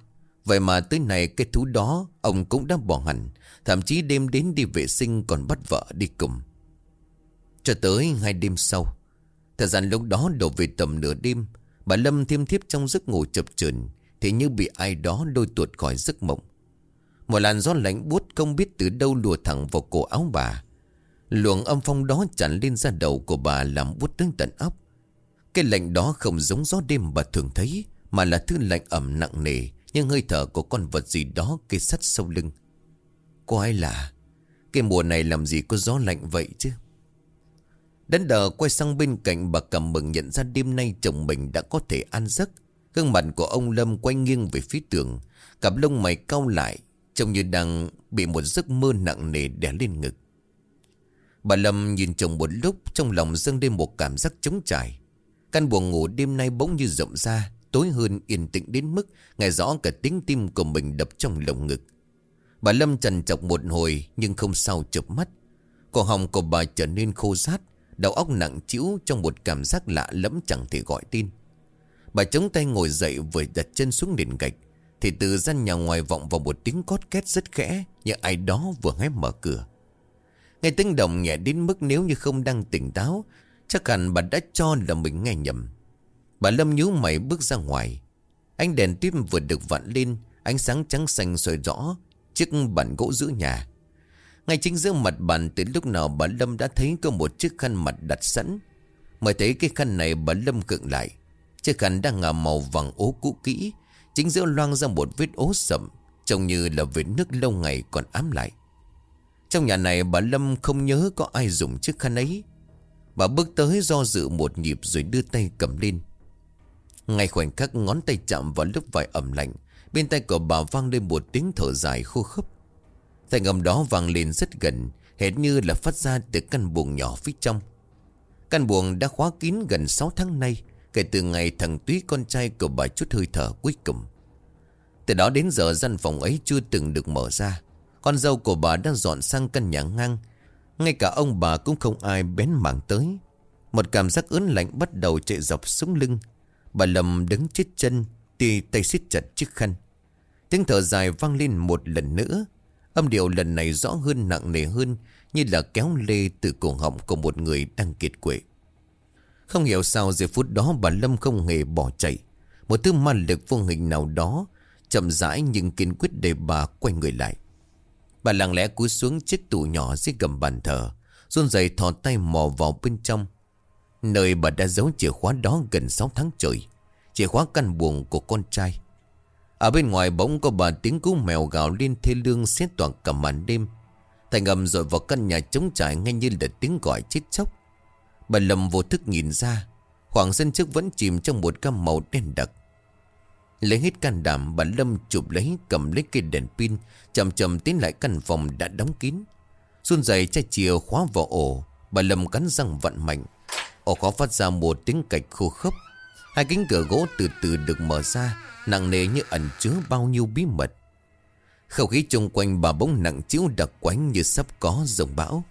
Vậy mà tới này cái thú đó, Ông cũng đã bỏ hẳn, Thậm chí đêm đến đi vệ sinh còn bắt vợ đi cùng. Cho tới hai đêm sau, Thời gian lúc đó đổ về tầm nửa đêm, Bà Lâm thiêm thiếp trong giấc ngủ chập chờn thì như bị ai đó lôi tuột khỏi giấc mộng Một làn gió lạnh buốt không biết từ đâu lùa thẳng vào cổ áo bà Luồng âm phong đó chặn lên ra đầu của bà làm bút đến tận óc. Cái lạnh đó không giống gió đêm bà thường thấy, mà là thứ lạnh ẩm nặng nề, nhưng hơi thở của con vật gì đó kê sắt sau lưng. Có ai lạ, cái mùa này làm gì có gió lạnh vậy chứ? Đến đờ quay sang bên cạnh bà cầm mừng nhận ra đêm nay chồng mình đã có thể ăn giấc. Gương mặt của ông Lâm quay nghiêng về phía tường, cặp lông mày cau lại, trông như đang bị một giấc mơ nặng nề đè lên ngực. Bà Lâm nhìn chồng một lúc Trong lòng dâng lên một cảm giác trống trải. Căn buồn ngủ đêm nay bỗng như rộng ra Tối hơn yên tĩnh đến mức Nghe rõ cả tiếng tim của mình đập trong lồng ngực. Bà Lâm trần chọc một hồi Nhưng không sao chụp mắt. Cổ họng của bà trở nên khô rát Đầu óc nặng chịu trong một cảm giác lạ lẫm chẳng thể gọi tin Bà chống tay ngồi dậy vừa đặt chân xuống nền gạch, Thì từ gian nhà ngoài vọng vào một tiếng cót két rất khẽ Như ai đó vừa hé mở cửa. Nghe tiếng động nhẹ đến mức nếu như không đang tỉnh táo, Chắc hẳn bà đã cho là mình nghe nhầm. Bà Lâm nhíu mày bước ra ngoài. Ánh đèn tuyết vừa được vặn lên, Ánh sáng trắng xanh soi rõ Chiếc bàn gỗ giữ nhà. Ngay chính giữa mặt bàn từ lúc nào bà Lâm đã thấy có một chiếc khăn mặt đặt sẵn. Mới thấy cái khăn này bà Lâm cựng lại. Chiếc khăn đang ngả màu vàng ố cũ kỹ Chính giữa loang ra một vết ố sậm Trông như là vết nước lâu ngày còn ám lại trong nhà này bà Lâm không nhớ có ai dùng chiếc khăn ấy. Bà bước tới do dự một nhịp rồi đưa tay cầm lên. Ngay khoảnh khắc ngón tay chạm vào lớp vải ẩm lạnh, bên tay của bà vang lên một tiếng thở dài khô khốc. Thành âm đó vang lên rất gần, hệt như là phát ra từ căn buồng nhỏ phía trong. Căn buồng đã khóa kín gần 6 tháng nay, kể từ ngày thằng Túy con trai của bà chút hơi thở cuối cùng. Từ đó đến giờ gian phòng ấy chưa từng được mở ra. Con dâu của bà đang dọn sang căn nhà ngang. Ngay cả ông bà cũng không ai bén mảng tới. Một cảm giác ớn lạnh bắt đầu chạy dọc xuống lưng. Bà lầm đứng chết chân Tì tay siết chặt chiếc khăn. Tiếng thở dài vang lên một lần nữa. Âm điệu lần này rõ hơn nặng nề hơn Như là kéo lê từ cổ họng của một người đang kiệt quệ. Không hiểu sao giờ phút đó bà Lâm không hề bỏ chạy. Một thứ ma lực vô hình nào đó, Chậm rãi nhưng kiên quyết để bà quay người lại. Bà lặng lẽ cúi xuống chiếc tủ nhỏ dưới gầm bàn thờ, run rẩy thò tay mò vào bên trong. Nơi bà đã giấu chìa khóa đó gần 6 tháng trời, Chìa khóa căn buồng của con trai. Ở bên ngoài bỗng có bà tiếng cú mèo gào lên thê lương xét toàn cả màn đêm. Thành ngầm rồi vào căn nhà trống trải ngay như là tiếng gọi chết chóc. Bà lâm vô thức nhìn ra, Khoảng sân trước vẫn chìm trong một cam màu đen đặc. Lấy hết can đảm, bà Lâm chụp lấy, cầm lấy cây đèn pin, Chậm chậm tiến lại căn phòng đã đóng kín. Xuân giày chai chìa khóa vào ổ, Bà Lâm cắn răng vặn mạnh Ổ khó phát ra một tiếng cạch khô khốc. Hai cánh cửa gỗ từ từ được mở ra, Nặng nề như ẩn chứa bao nhiêu bí mật. Không khí chung quanh bà bỗng nặng chiếu đặc quánh như sắp có rồng bão.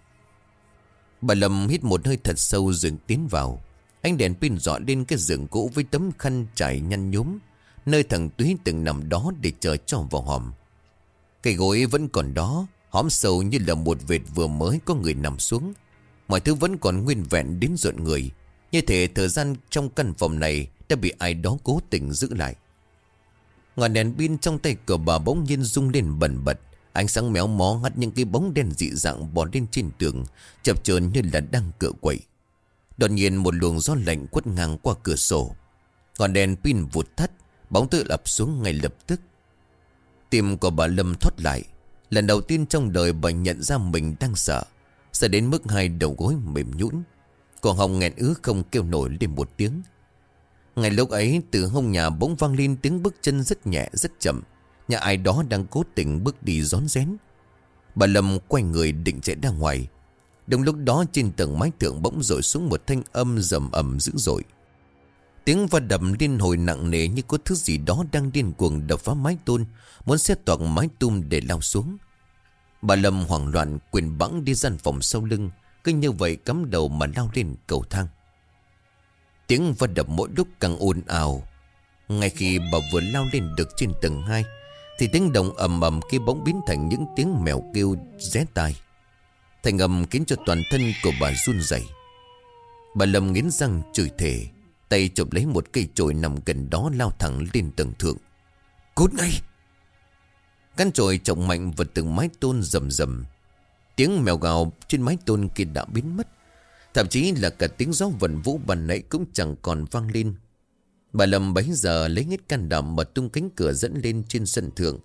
Bà Lâm hít một hơi thật sâu dừng tiến vào. Ánh đèn pin dọi lên cái giường cũ với tấm khăn trải nhăn nhúm, Nơi thằng Túy từng nằm đó để chờ cho vào hòm. Cây gối vẫn còn đó, Hóm sâu như là một vệt vừa mới có người nằm xuống. Mọi thứ vẫn còn nguyên vẹn đến rộn người. Như thể thời gian trong căn phòng này Đã bị ai đó cố tình giữ lại. Ngọn đèn pin trong tay của bà bỗng nhiên rung lên bẩn bật. Ánh sáng méo mó hắt những cái bóng đen dị dạng bò lên trên tường, Chập chờn như là đang cựa quậy. Đột nhiên một luồng gió lạnh quất ngang qua cửa sổ. Còn đèn pin vụt tắt, Bóng tự lập xuống ngay lập tức. Tim của bà Lâm thoát lại. Lần đầu tiên trong đời bà nhận ra mình đang sợ Sợ đến mức hai đầu gối mềm nhũn. Còn Hồng nghẹn ứ không kêu nổi lên một tiếng. Ngay lúc ấy, từ hông nhà bỗng vang lên tiếng bước chân rất nhẹ, rất chậm. Nhà ai đó đang cố tình bước đi rón rén. Bà Lâm quay người định chạy ra ngoài. Đồng lúc đó trên tầng mái tượng bỗng rội xuống một thanh âm rầm ầm dữ dội. Tiếng va đập liên hồi nặng nề như có thứ gì đó đang điên cuồng đập phá mái tôn, Muốn xét toạc mái tum để lao xuống. Bà Lâm hoảng loạn, quyền bẵng đi gian phòng sau lưng, Cứ như vậy cắm đầu mà lao lên cầu thang. Tiếng va đập mỗi lúc càng ồn ào. Ngay khi bà vừa lao lên được trên tầng 2 thì tiếng động ầm ầm kia bỗng biến thành những tiếng mèo kêu ré tai. Thành âm khiến cho toàn thân của bà run rẩy. Bà Lâm nghiến răng chửi thề, Tay chụp lấy một cây chổi nằm gần đó lao thẳng lên tầng thượng. Cút ngay! Căn chổi trọng mạnh vật từng mái tôn rầm rầm. Tiếng mèo gào trên mái tôn kia đã biến mất. Thậm chí là cả tiếng gió vần vũ bàn nãy cũng chẳng còn vang lên. Bà Lâm bấy giờ lấy hết can đảm mà tung cánh cửa dẫn lên trên sân thượng.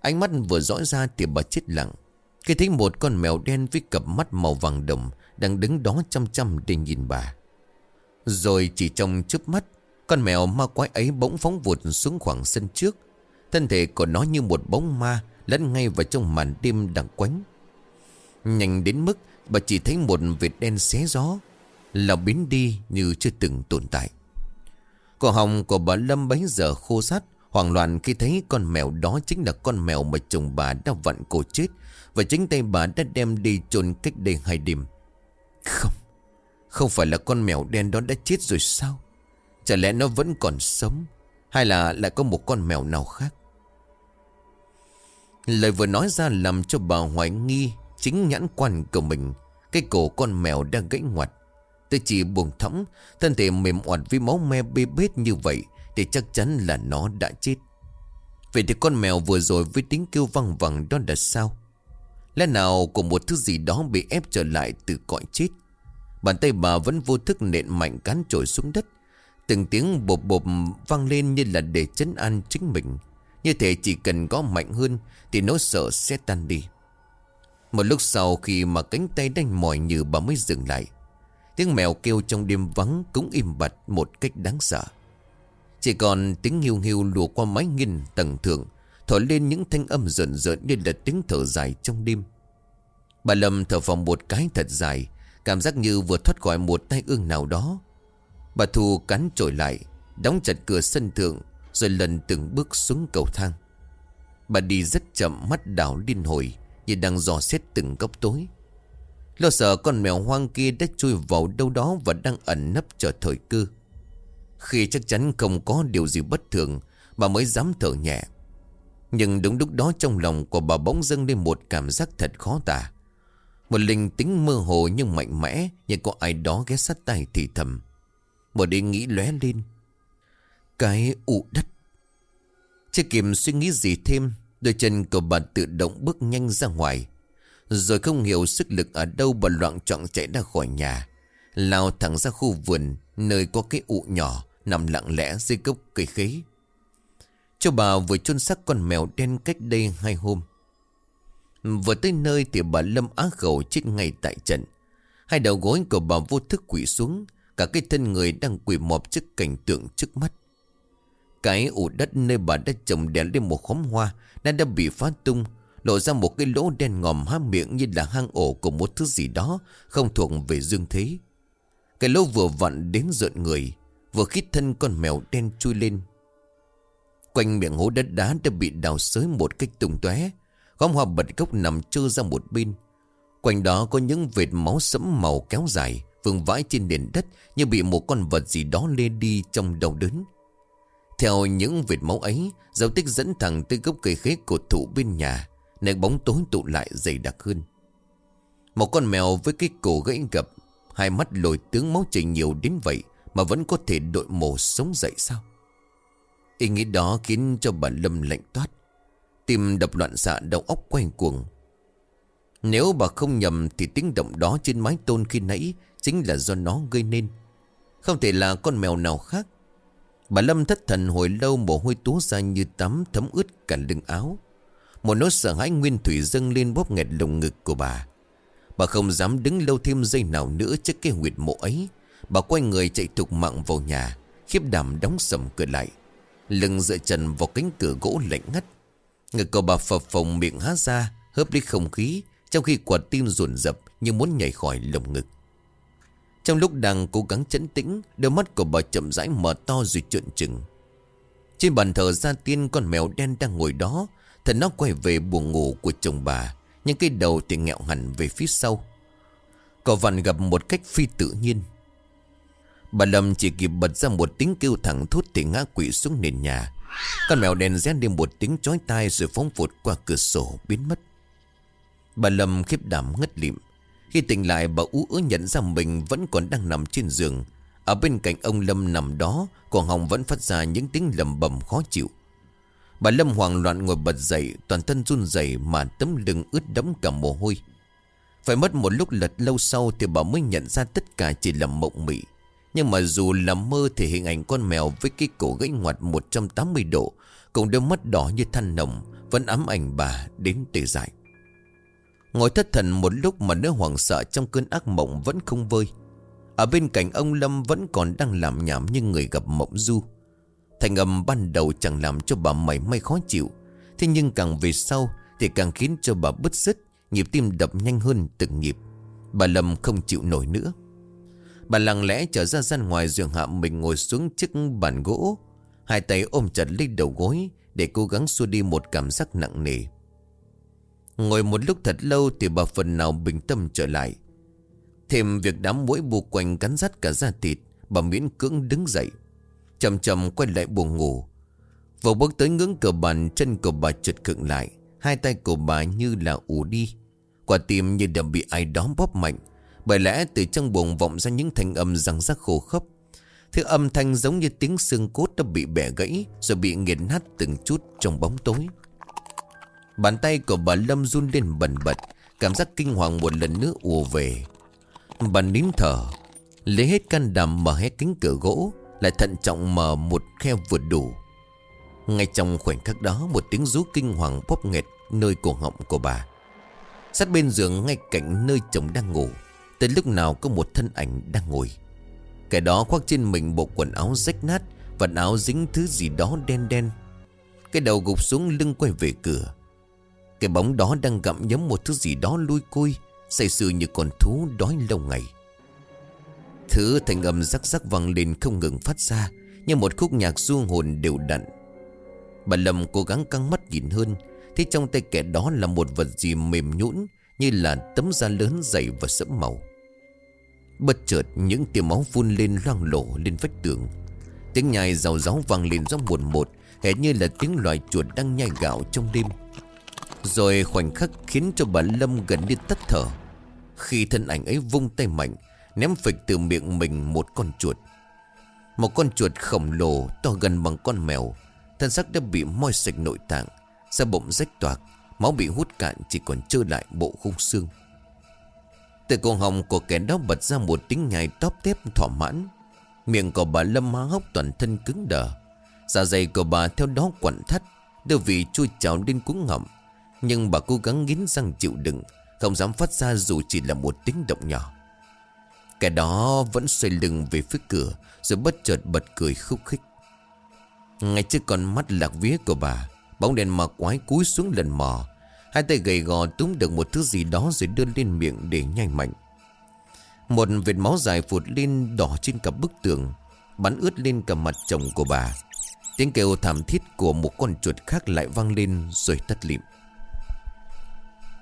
Ánh mắt vừa dõi ra thì bà chết lặng. Khi thấy một con mèo đen với cặp mắt màu vàng đồng Đang đứng đó chăm chăm để nhìn bà. Rồi chỉ trong chớp mắt, Con mèo ma quái ấy bỗng phóng vụt xuống khoảng sân trước. Thân thể của nó như một bóng ma Lẫn ngay vào trong màn đêm đang quánh. Nhanh đến mức Bà chỉ thấy một vệt đen xé gió, Là biến đi như chưa từng tồn tại. Cổ họng của bà Lâm bấy giờ khô sát, Hoảng loạn khi thấy con mèo đó chính là con mèo mà chồng bà đã vặn cổ chết. Và chính tay bà đã đem đi chôn cách đây hai đêm. Không Không phải là con mèo đen đó đã chết rồi sao? Chả lẽ nó vẫn còn sống? Hay là lại có một con mèo nào khác? Lời vừa nói ra làm cho bà hoài nghi Chính nhãn quan của mình. Cái cổ con mèo đang gãy ngoặt. Tôi chỉ buồn thõng Thân thể mềm oặt với máu me bê bết như vậy Thì chắc chắn là nó đã chết. Vậy thì con mèo vừa rồi với tiếng kêu văng vẳng đó là sao? Lẽ nào của một thứ gì đó bị ép trở lại từ cõi chết? Bàn tay bà vẫn vô thức nện mạnh cán trồi xuống đất. Từng tiếng bộp bộp vang lên như là để chấn an chính mình. Như thể chỉ cần có mạnh hơn Thì nỗi sợ sẽ tan đi. Một lúc sau khi mà cánh tay đanh mỏi như bà mới dừng lại Tiếng mèo kêu trong đêm vắng cũng im bặt một cách đáng sợ. Chỉ còn tiếng hiu hiu lùa qua mái nghìn tầng thượng, Thổi lên những thanh âm rợn rợn như là tiếng thở dài trong đêm. Bà Lâm thở phòng một cái thật dài, Cảm giác như vừa thoát khỏi một tai ương nào đó. Bà Thu cắn trội lại, Đóng chặt cửa sân thượng, Rồi lần từng bước xuống cầu thang. Bà đi rất chậm, mắt đảo liên hồi, Như đang dò xét từng góc tối. Lo sợ con mèo hoang kia đã chui vào đâu đó Và đang ẩn nấp chờ thời cơ. Khi chắc chắn không có điều gì bất thường, Bà mới dám thở nhẹ. Nhưng đúng lúc đó trong lòng của bà bỗng dâng lên một cảm giác thật khó tả. Một linh tính mơ hồ nhưng mạnh mẽ Như có ai đó ghé sát tay thì thầm. Một ý nghĩ lóe lên. Cái ụ đất. Chưa kịp suy nghĩ gì thêm, Đôi chân của bà tự động bước nhanh ra ngoài. Rồi không hiểu sức lực ở đâu Bà loạn trọng chạy ra khỏi nhà. Lao thẳng ra khu vườn, Nơi có cái ụ nhỏ, Nằm lặng lẽ dưới gốc cây khế. Cho bà vừa chôn xác con mèo đen cách đây hai hôm. Vừa tới nơi thì bà Lâm á khẩu chết ngay tại trận. Hai đầu gối của bà vô thức quỷ xuống, Cả cái thân người đang quỳ mọp trước cảnh tượng trước mắt. Cái ụ đất nơi bà đã trồng đèn lên một khóm hoa Đã đã bị phá tung Lộ ra một cái lỗ đen ngòm há miệng như là hang ổ của một thứ gì đó, Không thuộc về dương thế. Cái lỗ vừa vặn đến rợn người, Vừa khít thân con mèo đen chui lên. Quanh miệng hố đất đá đã bị đào xới một cách tung tóe, Khóm hoa bật gốc nằm trơ ra một bên. Quanh đó có những vệt máu sẫm màu kéo dài, Vương vãi trên nền đất Như bị một con vật gì đó lê đi trong đầu đớn. Theo những vệt máu ấy, Dấu tích dẫn thẳng tới gốc cây khế cột thụ bên nhà. Nơi bóng tối tụ lại dày đặc hơn. Một con mèo với cái cổ gãy gập, Hai mắt lồi tướng máu chảy nhiều đến vậy Mà vẫn có thể đội mồ sống dậy sao? Ý nghĩ đó khiến cho bà Lâm lạnh toát, Tim đập loạn xạ, đầu óc quay cuồng. Nếu bà không nhầm Thì tiếng động đó trên mái tôn khi nãy Chính là do nó gây nên. Không thể là con mèo nào khác. Bà Lâm thất thần hồi lâu mồ hôi túa ra như tắm thấm ướt cả lưng áo. Một nốt sợ hãi nguyên thủy dâng lên bóp nghẹt lồng ngực của bà. Bà không dám đứng lâu thêm giây nào nữa trước cái huyệt mộ ấy. Bà quay người chạy thục mạng vào nhà, Khiếp đảm đóng sầm cửa lại. Lưng dựa trần vào cánh cửa gỗ lạnh ngắt. Ngực của bà phập phồng, miệng há ra, Hớp lấy không khí, Trong khi quả tim ruồn rập Như muốn nhảy khỏi lồng ngực. Trong lúc đang cố gắng chấn tĩnh, Đôi mắt của bà chậm rãi mở to rồi trợn trừng. Trên bàn thờ gia tiên Con mèo đen đang ngồi đó Thần nó quay về buồng ngủ của chồng bà Nhưng cái đầu thì nghẹo hẳn về phía sau Cậu vằn gặp một cách phi tự nhiên Bà Lâm chỉ kịp bật ra một tiếng kêu thẳng thốt thì ngã quỵ xuống nền nhà. Con mèo đen rét đi một tiếng chói tai rồi phóng vụt qua cửa sổ biến mất. Bà Lâm khiếp đảm ngất lịm. Khi tỉnh lại bà ú ớ nhận ra mình vẫn còn đang nằm trên giường. Ở bên cạnh ông Lâm nằm đó, còn Hồng vẫn phát ra những tiếng lầm bầm khó chịu. Bà Lâm hoảng loạn ngồi bật dậy, toàn thân run rẩy mà tấm lưng ướt đẫm cả mồ hôi. Phải mất một lúc lật lâu sau thì bà mới nhận ra tất cả chỉ là mộng mị. Nhưng mà dù là mơ thì hình ảnh con mèo với cái cổ gãy ngoặt 180 độ Cùng đôi mắt đỏ như than nồng Vẫn ám ảnh bà đến tê dại Ngồi thất thần một lúc mà nỗi hoảng sợ trong cơn ác mộng vẫn không vơi Ở bên cạnh ông Lâm vẫn còn đang làm nhảm như người gặp mộng du Thành âm ban đầu chẳng làm cho bà mảy may khó chịu. Thế nhưng càng về sau thì càng khiến cho bà bứt rứt, Nhịp tim đập nhanh hơn từng nhịp. Bà Lâm không chịu nổi nữa. Bà lặng lẽ trở ra gian ngoài giường hạ mình ngồi xuống chiếc bàn gỗ. Hai tay ôm chặt lấy đầu gối Để cố gắng xua đi một cảm giác nặng nề. Ngồi một lúc thật lâu thì bà phần nào bình tâm trở lại. Thêm việc đám mũi bù quanh cắn rắt cả da thịt, Bà miễn cưỡng đứng dậy. Chầm chầm quay lại buồn ngủ. Vừa bước tới ngưỡng cửa bàn, Chân của bà trượt cựng lại, Hai tay của bà như là ủ đi. Quả tim như đã bị ai đó bóp mạnh. Bởi lẽ từ trong buồng vọng ra những thanh âm răng rắc khô khốc. Thứ âm thanh giống như tiếng xương cốt đã bị bẻ gãy, Rồi bị nghiền nát từng chút trong bóng tối. Bàn tay của bà Lâm run lên bần bật, Cảm giác kinh hoàng một lần nữa ùa về. Bà nín thở, Lấy hết can đảm mở hết kính cửa gỗ lại thận trọng mở một khe vượt đủ. Ngay trong khoảnh khắc đó, Một tiếng rú kinh hoàng bóp nghẹt Nơi cổ họng của bà. Sát bên giường ngay cạnh nơi chồng đang ngủ, Tới lúc nào có một thân ảnh đang ngồi. Cái đó khoác trên mình bộ quần áo rách nát Và áo dính thứ gì đó đen đen. Cái đầu gục xuống lưng quay về cửa. Cái bóng đó đang gặm nhấm một thứ gì đó lui cui Say sưa như con thú đói lâu ngày. Thứ thành âm rắc rắc vang lên không ngừng phát ra, Như một khúc nhạc du hồn đều đặn. Bà Lâm cố gắng căng mắt nhìn hơn, Thì trong tay kẻ đó là một vật gì mềm nhũn Như là tấm da lớn dày và sẫm màu. Bất chợt, những tia máu phun lên loang lổ lên vách tường. Tiếng nhai rào ráo vang lên rõ buồn một Hệt như là tiếng loài chuột đang nhai gạo trong đêm. Rồi khoảnh khắc khiến cho bà Lâm gần như tắt thở. Khi thân ảnh ấy vung tay mạnh Ném phịch từ miệng mình một con chuột. Một con chuột khổng lồ to gần bằng con mèo, Thân xác đã bị moi sạch nội tạng, Da bụng rách toạc, Máu bị hút cạn chỉ còn trơ lại bộ khung xương. Từ cổ hồng của kẻ đó bật ra một tiếng nhai tóp tép thỏa mãn. Miệng của bà Lâm há hốc toàn thân cứng đờ. Dạ dày của bà theo đó quặn thắt, Đưa vị chui trào lên cuống ngậm Nhưng bà cố gắng nghiến răng chịu đựng, Không dám phát ra dù chỉ là một tiếng động nhỏ. Kẻ đó vẫn xoay lưng về phía cửa Rồi bất chợt bật cười khúc khích Ngay trước con mắt lạc vía của bà Bóng đèn mà quái cúi xuống lần mò Hai tay gầy gò túm được một thứ gì đó rồi đưa lên miệng để nhai mạnh. Một vệt máu dài phụt lên đỏ trên cả bức tường, bắn ướt lên cả mặt chồng của bà. Tiếng kêu thảm thiết của một con chuột khác lại vang lên rồi tắt lịm.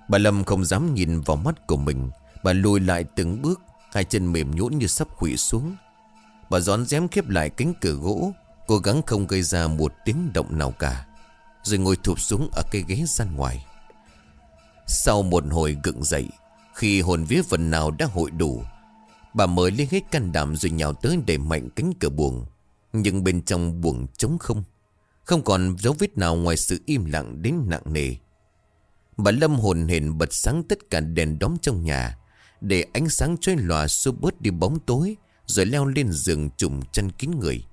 Bà Lâm không dám nhìn vào mắt của mình, bà lùi lại từng bước, hai chân mềm nhũn như sắp quỵ xuống. Bà gión dém khép lại cánh cửa gỗ, cố gắng không gây ra một tiếng động nào cả, rồi ngồi thụp xuống ở cây ghế gian ngoài. Sau một hồi gượng dậy Khi hồn vía phần nào đã hội đủ Bà mới lấy hết can đảm rồi nhào tới đẩy mạnh cánh cửa buồng. Nhưng bên trong buồng trống không. Không còn dấu vết nào ngoài sự im lặng đến nặng nề. Bà Lâm hồn hển bật sáng tất cả đèn đóm trong nhà. Để ánh sáng trôi lòa xua bớt đi bóng tối, Rồi leo lên giường trùm chân kín người.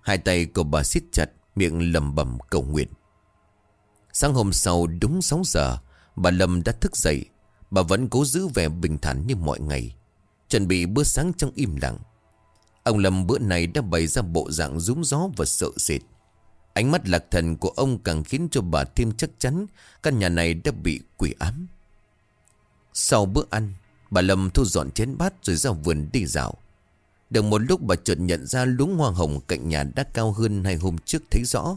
Hai tay của bà siết chặt, Miệng lầm bầm cầu nguyện. Sáng hôm sau đúng 6 giờ, Bà Lâm đã thức dậy. Bà vẫn cố giữ vẻ bình thản như mọi ngày, Chuẩn bị bữa sáng trong im lặng. Ông Lâm bữa này đã bày ra bộ dạng rúng gió và sợ sệt. Ánh mắt lạc thần của ông càng khiến cho bà thêm chắc chắn Căn nhà này đã bị quỷ ám. Sau bữa ăn, Bà Lâm thu dọn chén bát rồi ra vườn đi dạo. Được một lúc bà chợt nhận ra luống hoa hồng cạnh nhà đã cao hơn hai hôm trước thấy rõ.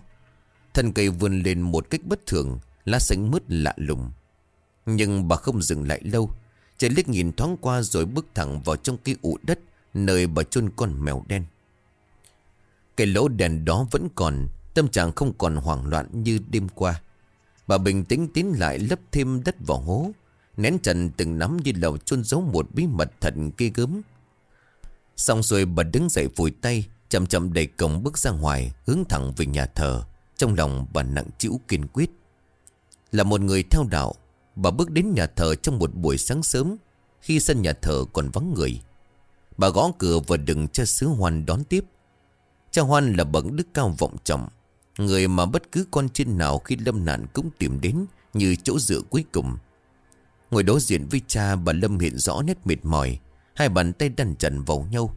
Thân cây vươn lên một cách bất thường, Lá xanh mướt lạ lùng. Nhưng bà không dừng lại lâu Chạy liếc nhìn thoáng qua rồi bước thẳng vào trong cái ụ đất Nơi bà chôn con mèo đen. Cái lỗ đèn đó vẫn còn, Tâm trạng không còn hoảng loạn như đêm qua. Bà bình tĩnh tiến lại lấp thêm đất vào hố. Nén trần từng nắm như lầu chôn giấu một bí mật thật ghê gớm. Xong rồi bà đứng dậy vùi tay, Chậm chậm đẩy cổng bước ra ngoài, Hướng thẳng về nhà thờ. Trong lòng bà nặng chịu kiên quyết. Là một người theo đạo, Bà bước đến nhà thờ trong một buổi sáng sớm, Khi sân nhà thờ còn vắng người. Bà gõ cửa và đừng cho sứ hoan đón tiếp. Cha hoan là bậc đức cao vọng trọng, Người mà bất cứ con trên nào khi lâm nạn cũng tìm đến Như chỗ dựa cuối cùng. Ngồi đối diện với cha, bà Lâm hiện rõ nét mệt mỏi. Hai bàn tay đan trần vào nhau.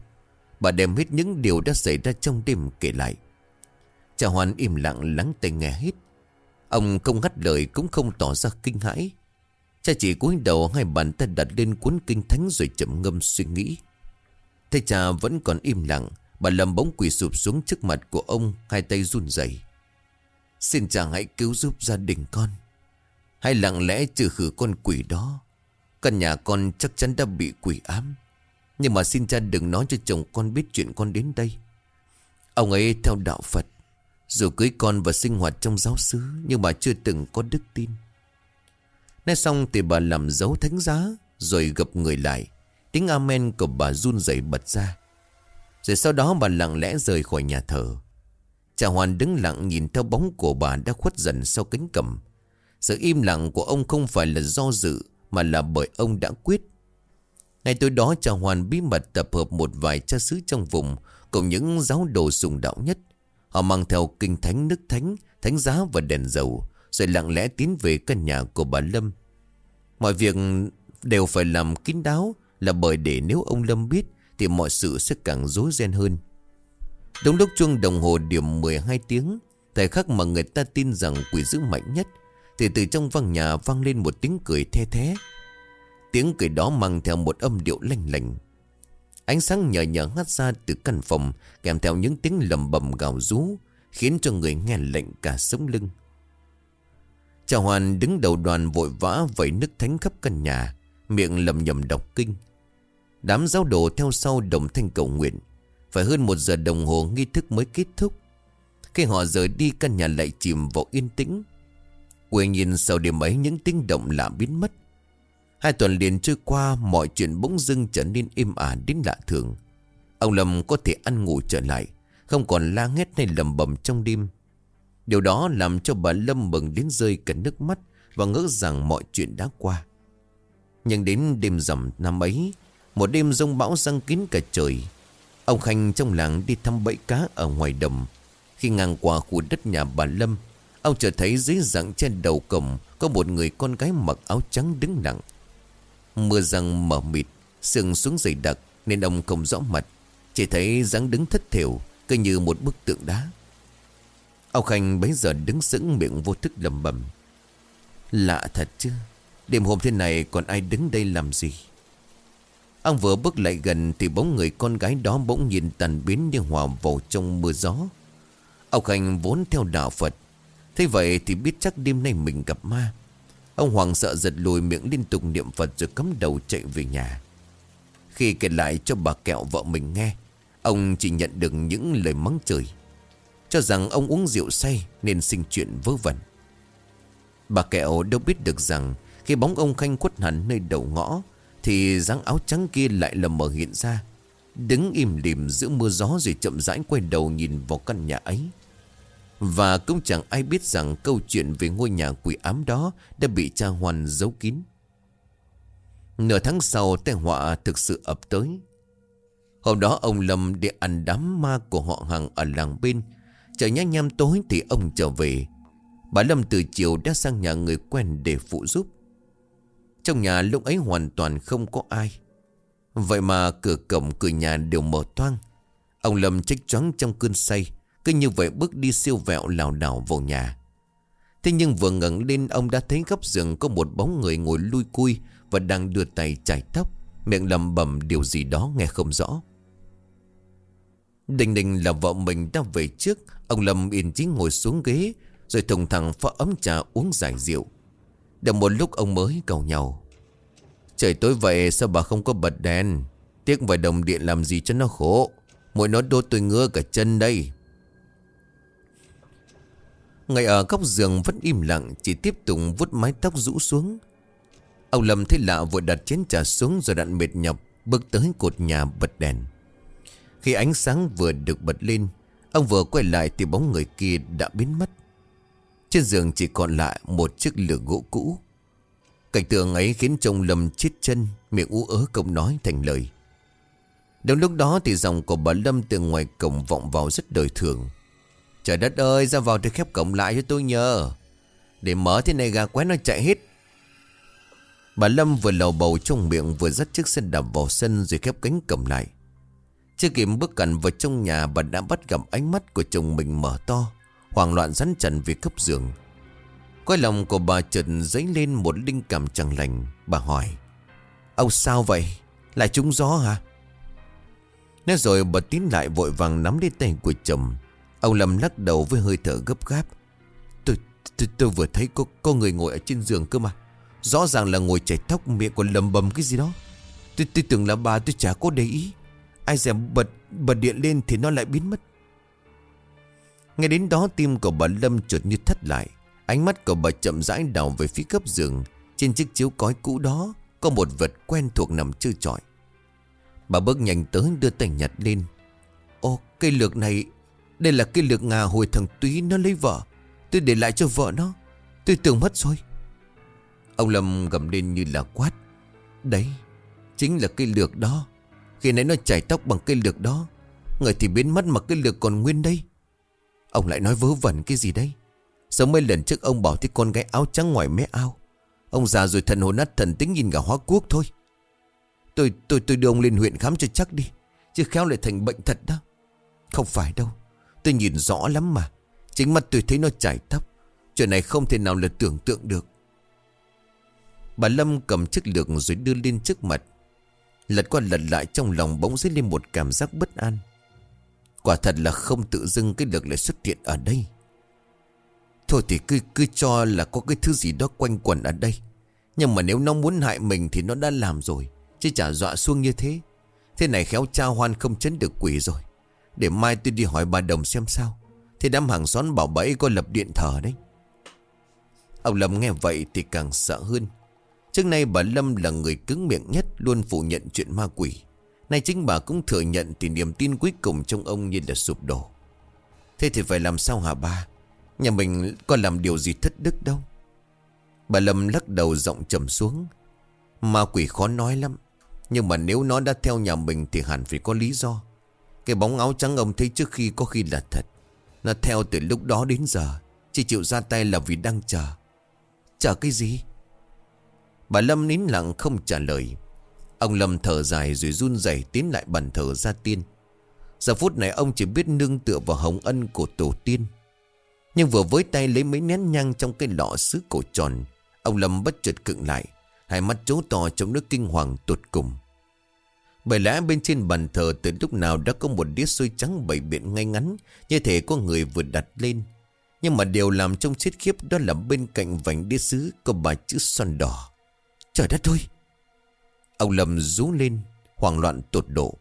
Bà đem hết những điều đã xảy ra trong đêm kể lại. Cha Hoan im lặng lắng tai nghe hết. Ông không ngắt lời, cũng không tỏ ra kinh hãi. Cha chỉ cúi đầu, hai bàn tay đặt lên cuốn kinh thánh rồi chậm ngâm suy nghĩ. Thế cha vẫn còn im lặng, Bà Lâm bỗng quỳ sụp xuống trước mặt của ông, Hai tay run rẩy. Xin cha hãy cứu giúp gia đình con hay lặng lẽ trừ khử con quỷ đó? Căn nhà con chắc chắn đã bị quỷ ám. Nhưng mà xin cha đừng nói cho chồng con biết chuyện con đến đây. Ông ấy theo đạo Phật. Dù cưới con và sinh hoạt trong giáo xứ, Nhưng mà chưa từng có đức tin. Nói xong thì bà làm dấu thánh giá, Rồi gặp người lại. Tiếng amen của bà run rẩy bật ra. Rồi sau đó bà lặng lẽ rời khỏi nhà thờ. Cha Hoàn đứng lặng nhìn theo bóng của bà đã khuất dần sau cánh cầm. Sự im lặng của ông không phải là do dự, Mà là bởi ông đã quyết. Ngày tối đó, cha Hoàn bí mật tập hợp một vài cha xứ trong vùng, Cùng những giáo đồ sùng đạo nhất. Họ mang theo kinh thánh, nước thánh Thánh giá và đèn dầu, Rồi lặng lẽ tiến về căn nhà của bà Lâm. Mọi việc đều phải làm kín đáo, Là bởi để nếu ông Lâm biết, Thì mọi sự sẽ càng rối ren hơn. Đúng lúc chuông đồng hồ điểm 12 tiếng, Thời khắc mà người ta tin rằng quỷ dữ mạnh nhất thì từ trong văn nhà vang lên một tiếng cười the thế Tiếng cười đó mang theo một âm điệu lanh lành. Ánh sáng nhờ nhờ hắt ra từ căn phòng, Kèm theo những tiếng lầm bầm gào rú, Khiến cho người nghe lệnh cả sống lưng. Chào Hoàn đứng đầu đoàn vội vã vẩy nước thánh khắp căn nhà, Miệng lầm nhầm đọc kinh. Đám giáo đồ theo sau đồng thanh cầu nguyện. Phải hơn một giờ đồng hồ nghi thức mới kết thúc. Khi họ rời đi, căn nhà lại chìm vào yên tĩnh. Quê nhìn sau đêm ấy những tiếng động lạ biến mất. Hai tuần liền trôi qua, Mọi chuyện bỗng dưng trở nên im ả đến lạ thường. Ông Lâm có thể ăn ngủ trở lại, Không còn la hét hay lầm bầm trong đêm. Điều đó làm cho bà Lâm mừng đến rơi cả nước mắt Và ngỡ rằng mọi chuyện đã qua. Nhưng đến đêm rằm năm ấy, Một đêm rông bão răng kín cả trời. Ông Khanh trong làng đi thăm bẫy cá ở ngoài đầm. Khi ngang qua khu đất nhà bà Lâm Ông chợt thấy dưới dạng trên đầu cổng Có một người con gái mặc áo trắng đứng nặng. Mưa răng mở mịt, Sương xuống dày đặc Nên ông không rõ mặt, Chỉ thấy dáng đứng thất thiểu Cứ như một bức tượng đá. Ông Khanh bấy giờ đứng sững miệng vô thức lầm bầm Lạ thật chứ, Đêm hôm thế này còn ai đứng đây làm gì? Ông vừa bước lại gần Thì bóng người con gái đó bỗng nhìn tàn biến như hòa vào trong mưa gió. Ông Khanh vốn theo đạo Phật Thế vậy thì biết chắc đêm nay mình gặp ma. Ông Hoàng sợ giật lùi miệng liên tục niệm Phật rồi cắm đầu chạy về nhà. Khi kể lại cho bà kẹo vợ mình nghe, Ông chỉ nhận được những lời mắng chửi. Cho rằng ông uống rượu say nên sinh chuyện vớ vẩn. Bà kẹo đâu biết được rằng Khi bóng ông Khanh quất hẳn nơi đầu ngõ, Thì dáng áo trắng kia lại lầm mở hiện ra, Đứng im lìm giữa mưa gió rồi chậm rãi quay đầu nhìn vào căn nhà ấy và cũng chẳng ai biết rằng câu chuyện về ngôi nhà quỷ ám đó đã bị cha Hoan giấu kín. Nửa tháng sau, tai họa thực sự ập tới. Hôm đó, ông Lâm đi ăn đám ma của họ hàng ở làng bên. trời nhá nhem tối thì ông trở về. Bà Lâm từ chiều đã sang nhà người quen để phụ giúp. Trong nhà lúc ấy hoàn toàn không có ai Vậy mà cửa cổng cửa nhà đều mở toang Ông Lâm trách choáng trong cơn say cứ như vậy bước đi siêu vẹo lảo đảo vào nhà. Thế nhưng vừa ngẩng lên, ông đã thấy góc giường có một bóng người ngồi lui cui Và đang đưa tay chải tóc. Miệng lầm bầm điều gì đó nghe không rõ. Đình đình là vợ mình đã về trước. Ông Lâm yên chí ngồi xuống ghế, Rồi thùng thẳng pha ấm trà uống giải rượu. Được một lúc ông mới cầu nhau. Trời tối vậy, sao bà không có bật đèn? Tiếc vài đồng điện làm gì cho nó khổ. Mỗi nó đốt tôi ngứa cả chân đây. Ngày ở góc giường vẫn im lặng, Chỉ tiếp tục vuốt mái tóc rũ xuống. Ông Lâm thấy lạ vội đặt chén trà xuống Rồi đặn mệt nhọc, Bước tới cột nhà bật đèn. Khi ánh sáng vừa được bật lên, Ông vừa quay lại thì bóng người kia đã biến mất. Trên giường chỉ còn lại một chiếc lửa gỗ cũ. Cảnh tượng ấy khiến trông Lâm chết chân, Miệng ú ớ không nói thành lời. Đúng lúc đó thì dòng của bà Lâm từ ngoài cổng vọng vào rất đời thường. Trời đất ơi, ra vào thì khép cổng lại cho tôi nhờ. Để mở thế này gà quét nó chạy hết. Bà Lâm vừa lầu bầu trong miệng vừa dắt chiếc xe đạp vào sân rồi khép cánh cổng lại. Chưa kịp bước cẩn vào trong nhà, bà đã bắt gặp ánh mắt của chồng mình mở to, Hoảng loạn rắn trần vì cấp giường. Quay lòng của bà chợt dấy lên một linh cảm chẳng lành. Bà hỏi, Ông sao vậy? Lại trúng gió hả? Nói rồi bà tín lại vội vàng nắm lấy tay của chồng. Ông Lâm lắc đầu với hơi thở gấp gáp. Tôi, tôi, tôi vừa thấy có, có người ngồi ở trên giường cơ mà. Rõ ràng là ngồi chảy tóc miệng còn lầm bầm cái gì đó. Tôi, tôi tưởng là bà tôi chả có để ý. Ai dèm bật bật điện lên thì nó lại biến mất. Ngay đến đó tim của bà Lâm chợt như thất lại. Ánh mắt của bà chậm rãi đào về phía cấp giường. Trên chiếc chiếu cói cũ đó Có một vật quen thuộc nằm chơi trọi. Bà bước nhanh tới đưa tay nhặt lên. Ô cây lược này đây là cái lược ngà hồi thằng Túy nó lấy vợ. Tôi để lại cho vợ nó. Tôi tưởng mất rồi. Ông Lâm gầm lên như là quát. Đấy, Chính là cái lược đó. Khi nãy nó chảy tóc bằng cái lược đó, Người thì biến mất mà cái lược còn nguyên đây. Ông lại nói vớ vẩn cái gì đây sớm mấy lần trước ông bảo thấy con gái áo trắng ngoài mé ao, Ông già rồi thần hồn nát thần tính nhìn cả hóa quốc thôi. Tôi tôi tôi đưa ông lên huyện khám cho chắc đi, Chứ khéo lại thành bệnh thật đó. Không phải đâu. Tôi nhìn rõ lắm mà. Chính mắt tôi thấy nó chảy tóc Chuyện này không thể nào là tưởng tượng được. Bà Lâm cầm chiếc lược rồi đưa lên trước mặt. Lật qua lật lại trong lòng bỗng dấy lên một cảm giác bất an. Quả thật là không tự dưng cái lược lại xuất hiện ở đây. Thôi thì cứ cứ cho là có cái thứ gì đó quanh quẩn ở đây. Nhưng mà nếu nó muốn hại mình thì nó đã làm rồi. Chứ chả dọa xuông như thế. Thế này khéo cha hoan không chấn được quỷ rồi. Để mai tôi đi hỏi bà Đồng xem sao. Thế đám hàng xóm bảo bẫy có lập điện thờ đấy. Ông Lâm nghe vậy thì càng sợ hơn. Trước nay bà Lâm là người cứng miệng nhất, Luôn phủ nhận chuyện ma quỷ. Nay chính bà cũng thừa nhận Thì niềm tin cuối cùng trong ông như là sụp đổ. Thế thì phải làm sao hả ba Nhà mình có làm điều gì thất đức đâu. Bà Lâm lắc đầu giọng trầm xuống. Ma quỷ khó nói lắm, Nhưng mà nếu nó đã theo nhà mình Thì hẳn phải có lý do. Cái bóng áo trắng ông thấy trước khi có khi là thật. Nó theo từ lúc đó đến giờ, Chỉ chịu ra tay là vì đang chờ. Chờ cái gì? Bà Lâm nín lặng không trả lời. Ông Lâm thở dài rồi run rẩy tiến lại bàn thờ ra tiên. Giờ phút này ông chỉ biết nương tựa vào hồng ân của tổ tiên. Nhưng vừa với tay lấy mấy nén nhang trong cái lọ sứ cổ tròn, Ông Lâm bất chợt cựng lại. Hai mắt chố to trong nước kinh hoàng tụt cùng. Bởi lẽ bên trên bàn thờ từ lúc nào đã có một đĩa xôi trắng bày biện ngay ngắn, Như thể có người vừa đặt lên. Nhưng mà điều làm trông chết khiếp đó là bên cạnh vành đĩa sứ có bà chữ son đỏ. Trời đất ơi! Ông Lâm rú lên, Hoảng loạn tột độ.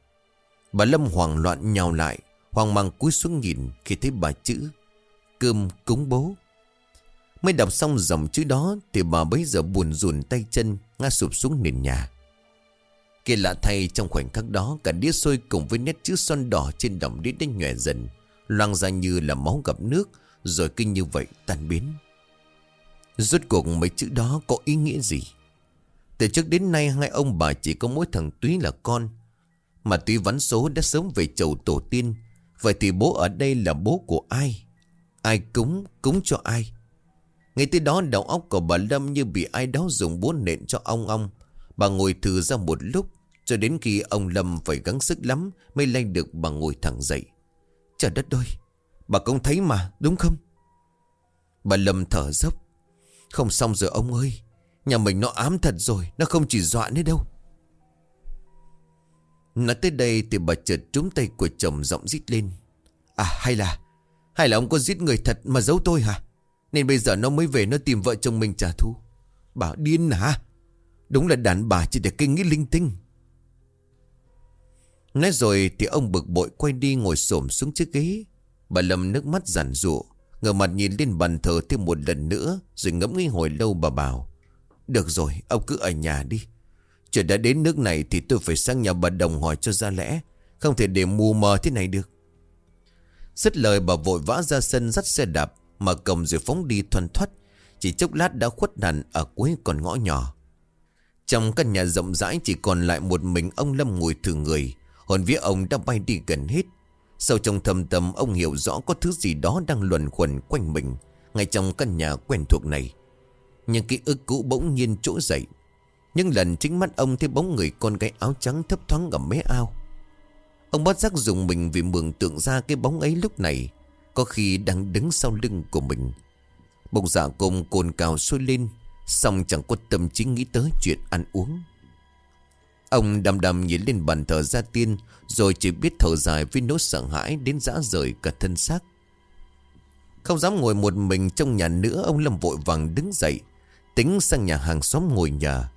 Bà Lâm hoảng loạn nhào lại, Hoang mang cúi xuống nhìn khi thấy bà chữ, Cơm cúng bố. Mới đọc xong dòng chữ đó Thì bà bấy giờ buồn rùn tay chân, Ngã sụp xuống nền nhà. Kỳ lạ thay trong khoảnh khắc đó Cả đĩa xôi cùng với nét chữ son đỏ Trên đồng đĩa đánh nhòe dần Loang ra như là máu gặp nước Rồi kinh như vậy tan biến. Rốt cuộc mấy chữ đó có ý nghĩa gì? Từ trước đến nay Hai ông bà chỉ có mỗi thằng Túy là con Mà Túy vắn số đã sớm về chầu tổ tiên. Vậy thì bố ở đây là bố của ai? Ai cúng, cúng cho ai? Ngay tới đó đầu óc của bà Lâm như bị ai đó dùng búa nện cho ong ong. Bà ngồi thử ra một lúc cho đến khi ông Lâm phải gắng sức lắm Mới lên được bà ngồi thẳng dậy. Trời đất ơi, Bà cũng thấy mà, đúng không? Bà Lâm thở dốc. Không xong rồi ông ơi, Nhà mình nó ám thật rồi, Nó không chỉ dọa nữa đâu. Nói tới đây thì bà chợt trúng tay của chồng giọng rít lên. À hay là Hay là ông có giết người thật mà giấu tôi hả? Nên bây giờ nó mới về nó tìm vợ chồng mình trả thù. Bà điên hả? Đúng là đàn bà chỉ để kinh nghĩ linh tinh. Nói rồi thì ông bực bội quay đi ngồi xổm xuống chiếc ghế. Bà Lâm nước mắt giản dụ ngờ mặt nhìn lên bàn thờ thêm một lần nữa, Rồi ngẫm nghĩ hồi lâu bà bảo, Được rồi, ông cứ ở nhà đi. Chuyện đã đến nước này thì tôi phải sang nhà bà Đồng hỏi cho ra lẽ, Không thể để mù mờ thế này được. Dứt lời bà vội vã ra sân dắt xe đạp Mà cầm rồi phóng đi thuần thoát Chỉ chốc lát đã khuất hẳn ở cuối con ngõ nhỏ. Trong căn nhà rộng rãi chỉ còn lại một mình ông Lâm ngồi thử người. Hồn vía ông đã bay đi gần hết. Sâu trong thầm tâm, ông hiểu rõ có thứ gì đó đang luẩn quẩn quanh mình, Ngay trong căn nhà quen thuộc này. Những ký ức cũ bỗng nhiên trỗi dậy. Nhưng lần chính mắt ông thấy bóng người con gái áo trắng thấp thoáng ở mé ao. Ông bắt giác dùng mình vì mường tượng ra cái bóng ấy lúc này, Có khi đang đứng sau lưng của mình. Bụng dạ cùng cồn cào sôi lên Xong chẳng có tâm trí nghĩ tới chuyện ăn uống. Ông đầm đầm nhìn lên bàn thờ gia tiên, Rồi chỉ biết thở dài với nỗi sợ hãi đến dã rời cả thân xác. Không dám ngồi một mình trong nhà nữa, Ông Lâm vội vàng đứng dậy, Tính sang nhà hàng xóm ngồi nhà.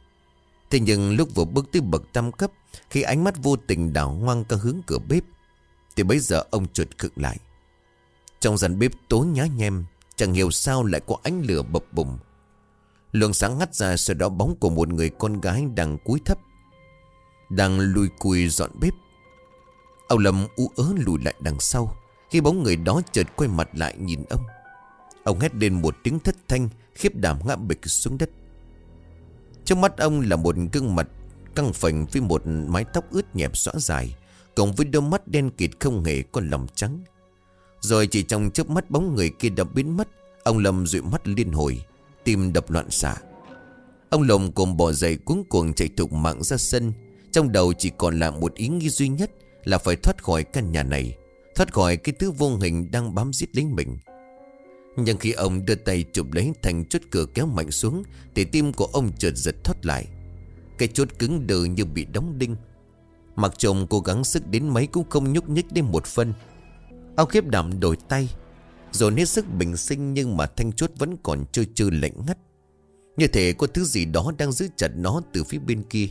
Thế nhưng lúc vừa bước tới bậc tam cấp, Khi ánh mắt vô tình đảo ngoang cả hướng cửa bếp, Thì bây giờ ông chuột khựng lại. Trong gian bếp tối nhá nhem, Chẳng hiểu sao lại có ánh lửa bập bùng. Luồng sáng ngắt ra sau đó bóng của một người con gái đang cúi thấp đang lùi cùi dọn bếp. Ông Lâm u ớ lùi lại đằng sau, Khi bóng người đó chợt quay mặt lại nhìn ông. Ông hét lên một tiếng thất thanh, Khiếp đảm ngã bịch xuống đất. Trong mắt ông là một gương mặt Căng phành với một mái tóc ướt nhẹp xõa dài, Cộng với đôi mắt đen kịt không hề có lòng trắng. Rồi chỉ trong chớp mắt bóng người kia đã biến mất, Ông Lâm dụi mắt liên hồi, Tim đập loạn xạ. Ông Lồng cùng bỏ giày cuống cuồng chạy thục mạng ra sân trong đầu chỉ còn là một ý nghĩ duy nhất Là phải thoát khỏi căn nhà này, Thoát khỏi cái thứ vô hình đang bám giết lấy mình. Nhưng khi ông đưa tay chụp lấy thành chốt cửa kéo mạnh xuống, Thì tim của ông chợt giật thoát lại. Cái chốt cứng đờ như bị đóng đinh. Mặc chồng cố gắng sức đến mấy cũng không nhúc nhích đến một phân. Ông khiếp đảm đổi tay Rồi hết sức bình sinh nhưng mà thanh chốt vẫn còn chơi chơi lạnh ngắt. Như thể có thứ gì đó đang giữ chặt nó từ phía bên kia.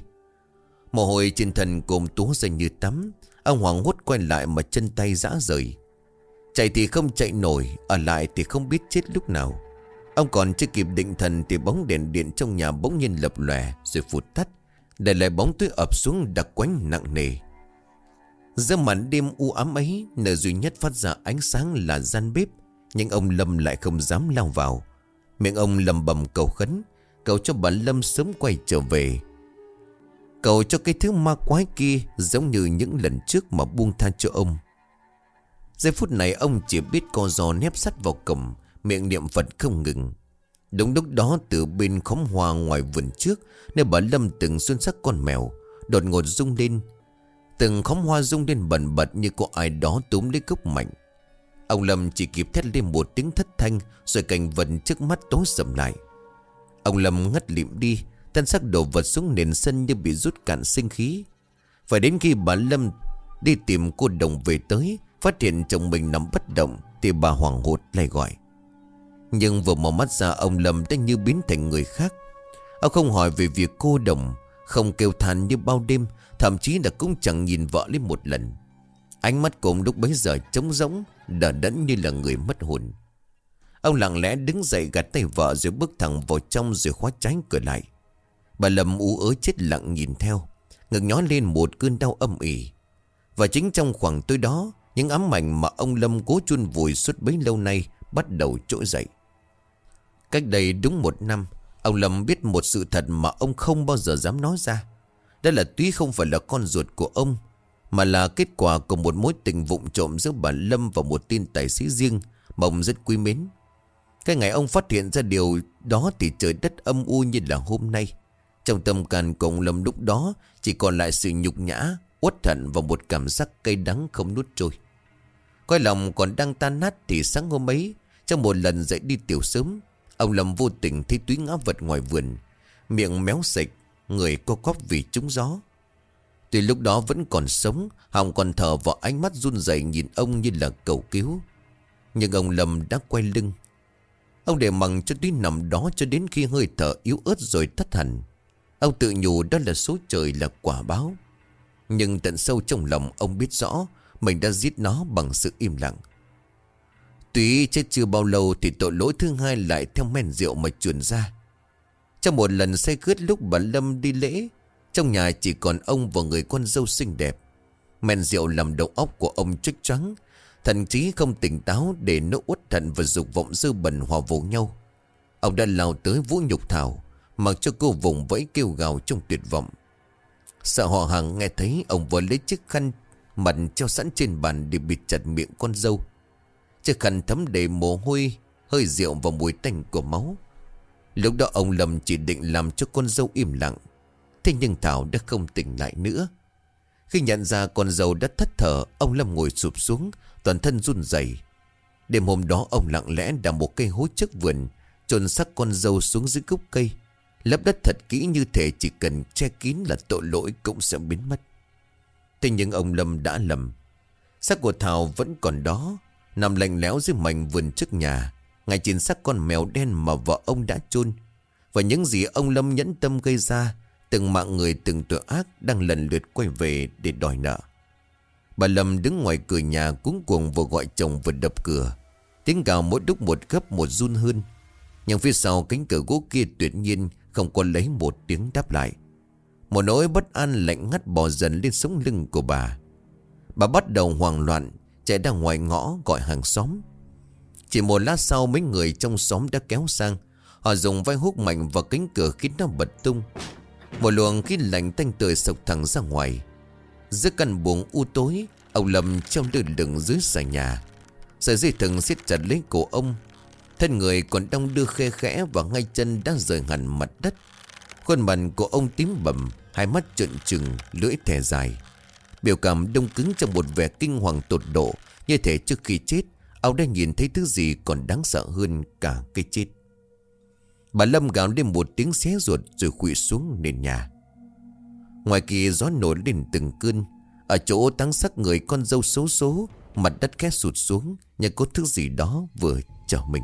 Mồ hôi trên thân cồm túa ra như tắm. Ông Hoàng hốt quay lại mà chân tay rã rời. Chạy thì không chạy nổi, Ở lại thì không biết chết lúc nào. Ông còn chưa kịp định thần Thì bóng đèn điện trong nhà bỗng nhiên lập lòe Rồi phụt tắt, Để lại bóng tối ập xuống đặc quánh nặng nề. Giữa màn đêm u ám ấy, Nơi duy nhất phát ra ánh sáng là gian bếp, Nhưng ông Lâm lại không dám lao vào. Miệng ông lầm bầm cầu khấn, Cầu cho bà Lâm sớm quay trở về. Cầu cho cái thứ ma quái kia Giống như những lần trước mà buông tha cho ông. Giây phút này ông chỉ biết co giò nép sắt vào cổng Miệng niệm Phật không ngừng. Đúng lúc đó từ bên khóm hoa ngoài vườn trước, Nơi bà Lâm từng xuân sắc con mèo, Đột ngột rung lên. Từng khóm hoa rung lên bẩn bật như có ai đó túm lấy gốc mạnh Ông Lâm chỉ kịp thét lên một tiếng thất thanh, Rồi cảnh vật trước mắt tối sầm lại. Ông Lâm ngất lịm đi Thân xác đổ vật xuống nền sân như bị rút cạn sinh khí. Phải đến khi bà Lâm đi tìm cô đồng về tới, Phát hiện chồng mình nằm bất động, Thì bà hoảng hốt lại gọi. Nhưng vừa mở mắt ra, ông Lâm đã như biến thành người khác. Ông không hỏi về việc cô đồng Không kêu than như bao đêm, Thậm chí là cũng chẳng nhìn vợ lên một lần. Ánh mắt của ông lúc bấy giờ trống rỗng, Đờ đẫn như là người mất hồn. Ông lặng lẽ đứng dậy gạt tay vợ rồi bước thẳng vào trong rồi khóa trái cửa lại. Bà Lâm ú ớ chết lặng nhìn theo, Ngực nhói lên một cơn đau âm ỉ. Và chính trong khoảng tối đó, Những ám ảnh mà ông Lâm cố chôn vùi suốt bấy lâu nay Bắt đầu trỗi dậy. Cách đây đúng một năm, Ông Lâm biết một sự thật mà ông không bao giờ dám nói ra. Đó là tuy không phải là con ruột của ông, Mà là kết quả của một mối tình vụng trộm giữa bà Lâm và một tin tài xế riêng, Mà ông rất quý mến. Cái ngày ông phát hiện ra điều đó thì trời đất âm u như là hôm nay. Trong tâm can cộng ông Lâm lúc đó chỉ còn lại sự nhục nhã, uất thận và một cảm giác cay đắng không nuốt trôi. Coi lòng còn đang tan nát thì sáng hôm ấy, trong một lần dậy đi tiểu sớm, ông Lâm vô tình thấy túy ngã vật ngoài vườn, miệng méo sạch, người co cóp vì trúng gió. Tuy lúc đó vẫn còn sống, Hồng còn thở vào ánh mắt run rẩy nhìn ông như là cầu cứu. Nhưng ông Lâm đã quay lưng. Ông để mằng cho túy nằm đó cho đến khi hơi thở yếu ớt rồi thất hẳn. Ông tự nhủ đó là số trời là quả báo. Nhưng tận sâu trong lòng ông biết rõ mình đã giết nó bằng sự im lặng. Tuy chết chưa bao lâu thì tội lỗi thứ hai lại theo men rượu mà truyền ra. Trong một lần say cướt lúc bà Lâm đi lễ, trong nhà chỉ còn ông và người con dâu xinh đẹp. Men rượu làm đầu óc của ông trích trắng, thậm chí không tỉnh táo để nỗ uất thận và dục vọng dư bẩn hòa vô nhau. Ông đã lao tới vũ nhục thảo, mặc cho cô vùng vẫy kêu gào trong tuyệt vọng. Sợ họ hàng nghe thấy ông vừa lấy chiếc khăn mặt treo sẵn trên bàn để bịt chặt miệng con dâu. Chiếc khăn thấm đầy mồ hôi, hơi rượu và mùi tanh của máu. Lúc đó ông Lâm chỉ định làm cho con dâu im lặng. Thế nhưng Thảo đã không tỉnh lại nữa. Khi nhận ra con dâu đã thất thở, ông Lâm ngồi sụp xuống, toàn thân run rẩy. Đêm hôm đó ông lặng lẽ đào một cây hố trước vườn, chôn xác con dâu xuống dưới gốc cây. Lấp đất thật kỹ như thể chỉ cần che kín là tội lỗi cũng sẽ biến mất. Thế nhưng ông Lâm đã lầm. Xác của Thảo vẫn còn đó, nằm lạnh lẽo dưới mảnh vườn trước nhà. Ngay trên xác con mèo đen mà vợ ông đã chôn Và những gì ông Lâm nhẫn tâm gây ra, từng mạng người từng tội ác đang lần lượt quay về để đòi nợ. Bà Lâm đứng ngoài cửa nhà cuống cuồng vừa gọi chồng vừa đập cửa. Tiếng gào mỗi đúc một gấp một run hơn. Nhưng phía sau cánh cửa gỗ kia tuyệt nhiên không có lấy một tiếng đáp lại. Một nỗi bất an lạnh ngắt bò dần lên sống lưng của bà. Bà bắt đầu hoảng loạn, chạy ra ngoài ngõ gọi hàng xóm. Chỉ một lát sau mấy người trong xóm đã kéo sang. Họ dùng vai hút mạnh vào cánh cửa khiến nó bật tung. Một luồng khí lạnh tanh tươi sộc thẳng ra ngoài. Giữa căn buồng u tối, ông Lâm trong lơ lửng dưới sàn nhà. Sợi dây thừng siết chặt lấy cổ ông. Thân người còn đong đưa khe khẽ và ngay chân đã rời hẳn mặt đất. Khuôn mặt của ông tím bầm, hai mắt trợn trừng, lưỡi thẻ dài. Biểu cảm đông cứng trong một vẻ kinh hoàng tột độ, như thể trước khi chết, ông đã nhìn thấy thứ gì còn đáng sợ hơn cả cái chết. Bà Lâm gào lên một tiếng xé ruột rồi quỵ xuống nền nhà. Ngoài kia gió nổi lên từng cơn, ở chỗ táng sắc người con dâu xấu số, mặt đất khét sụt xuống, như có thứ gì đó vừa chờ mình.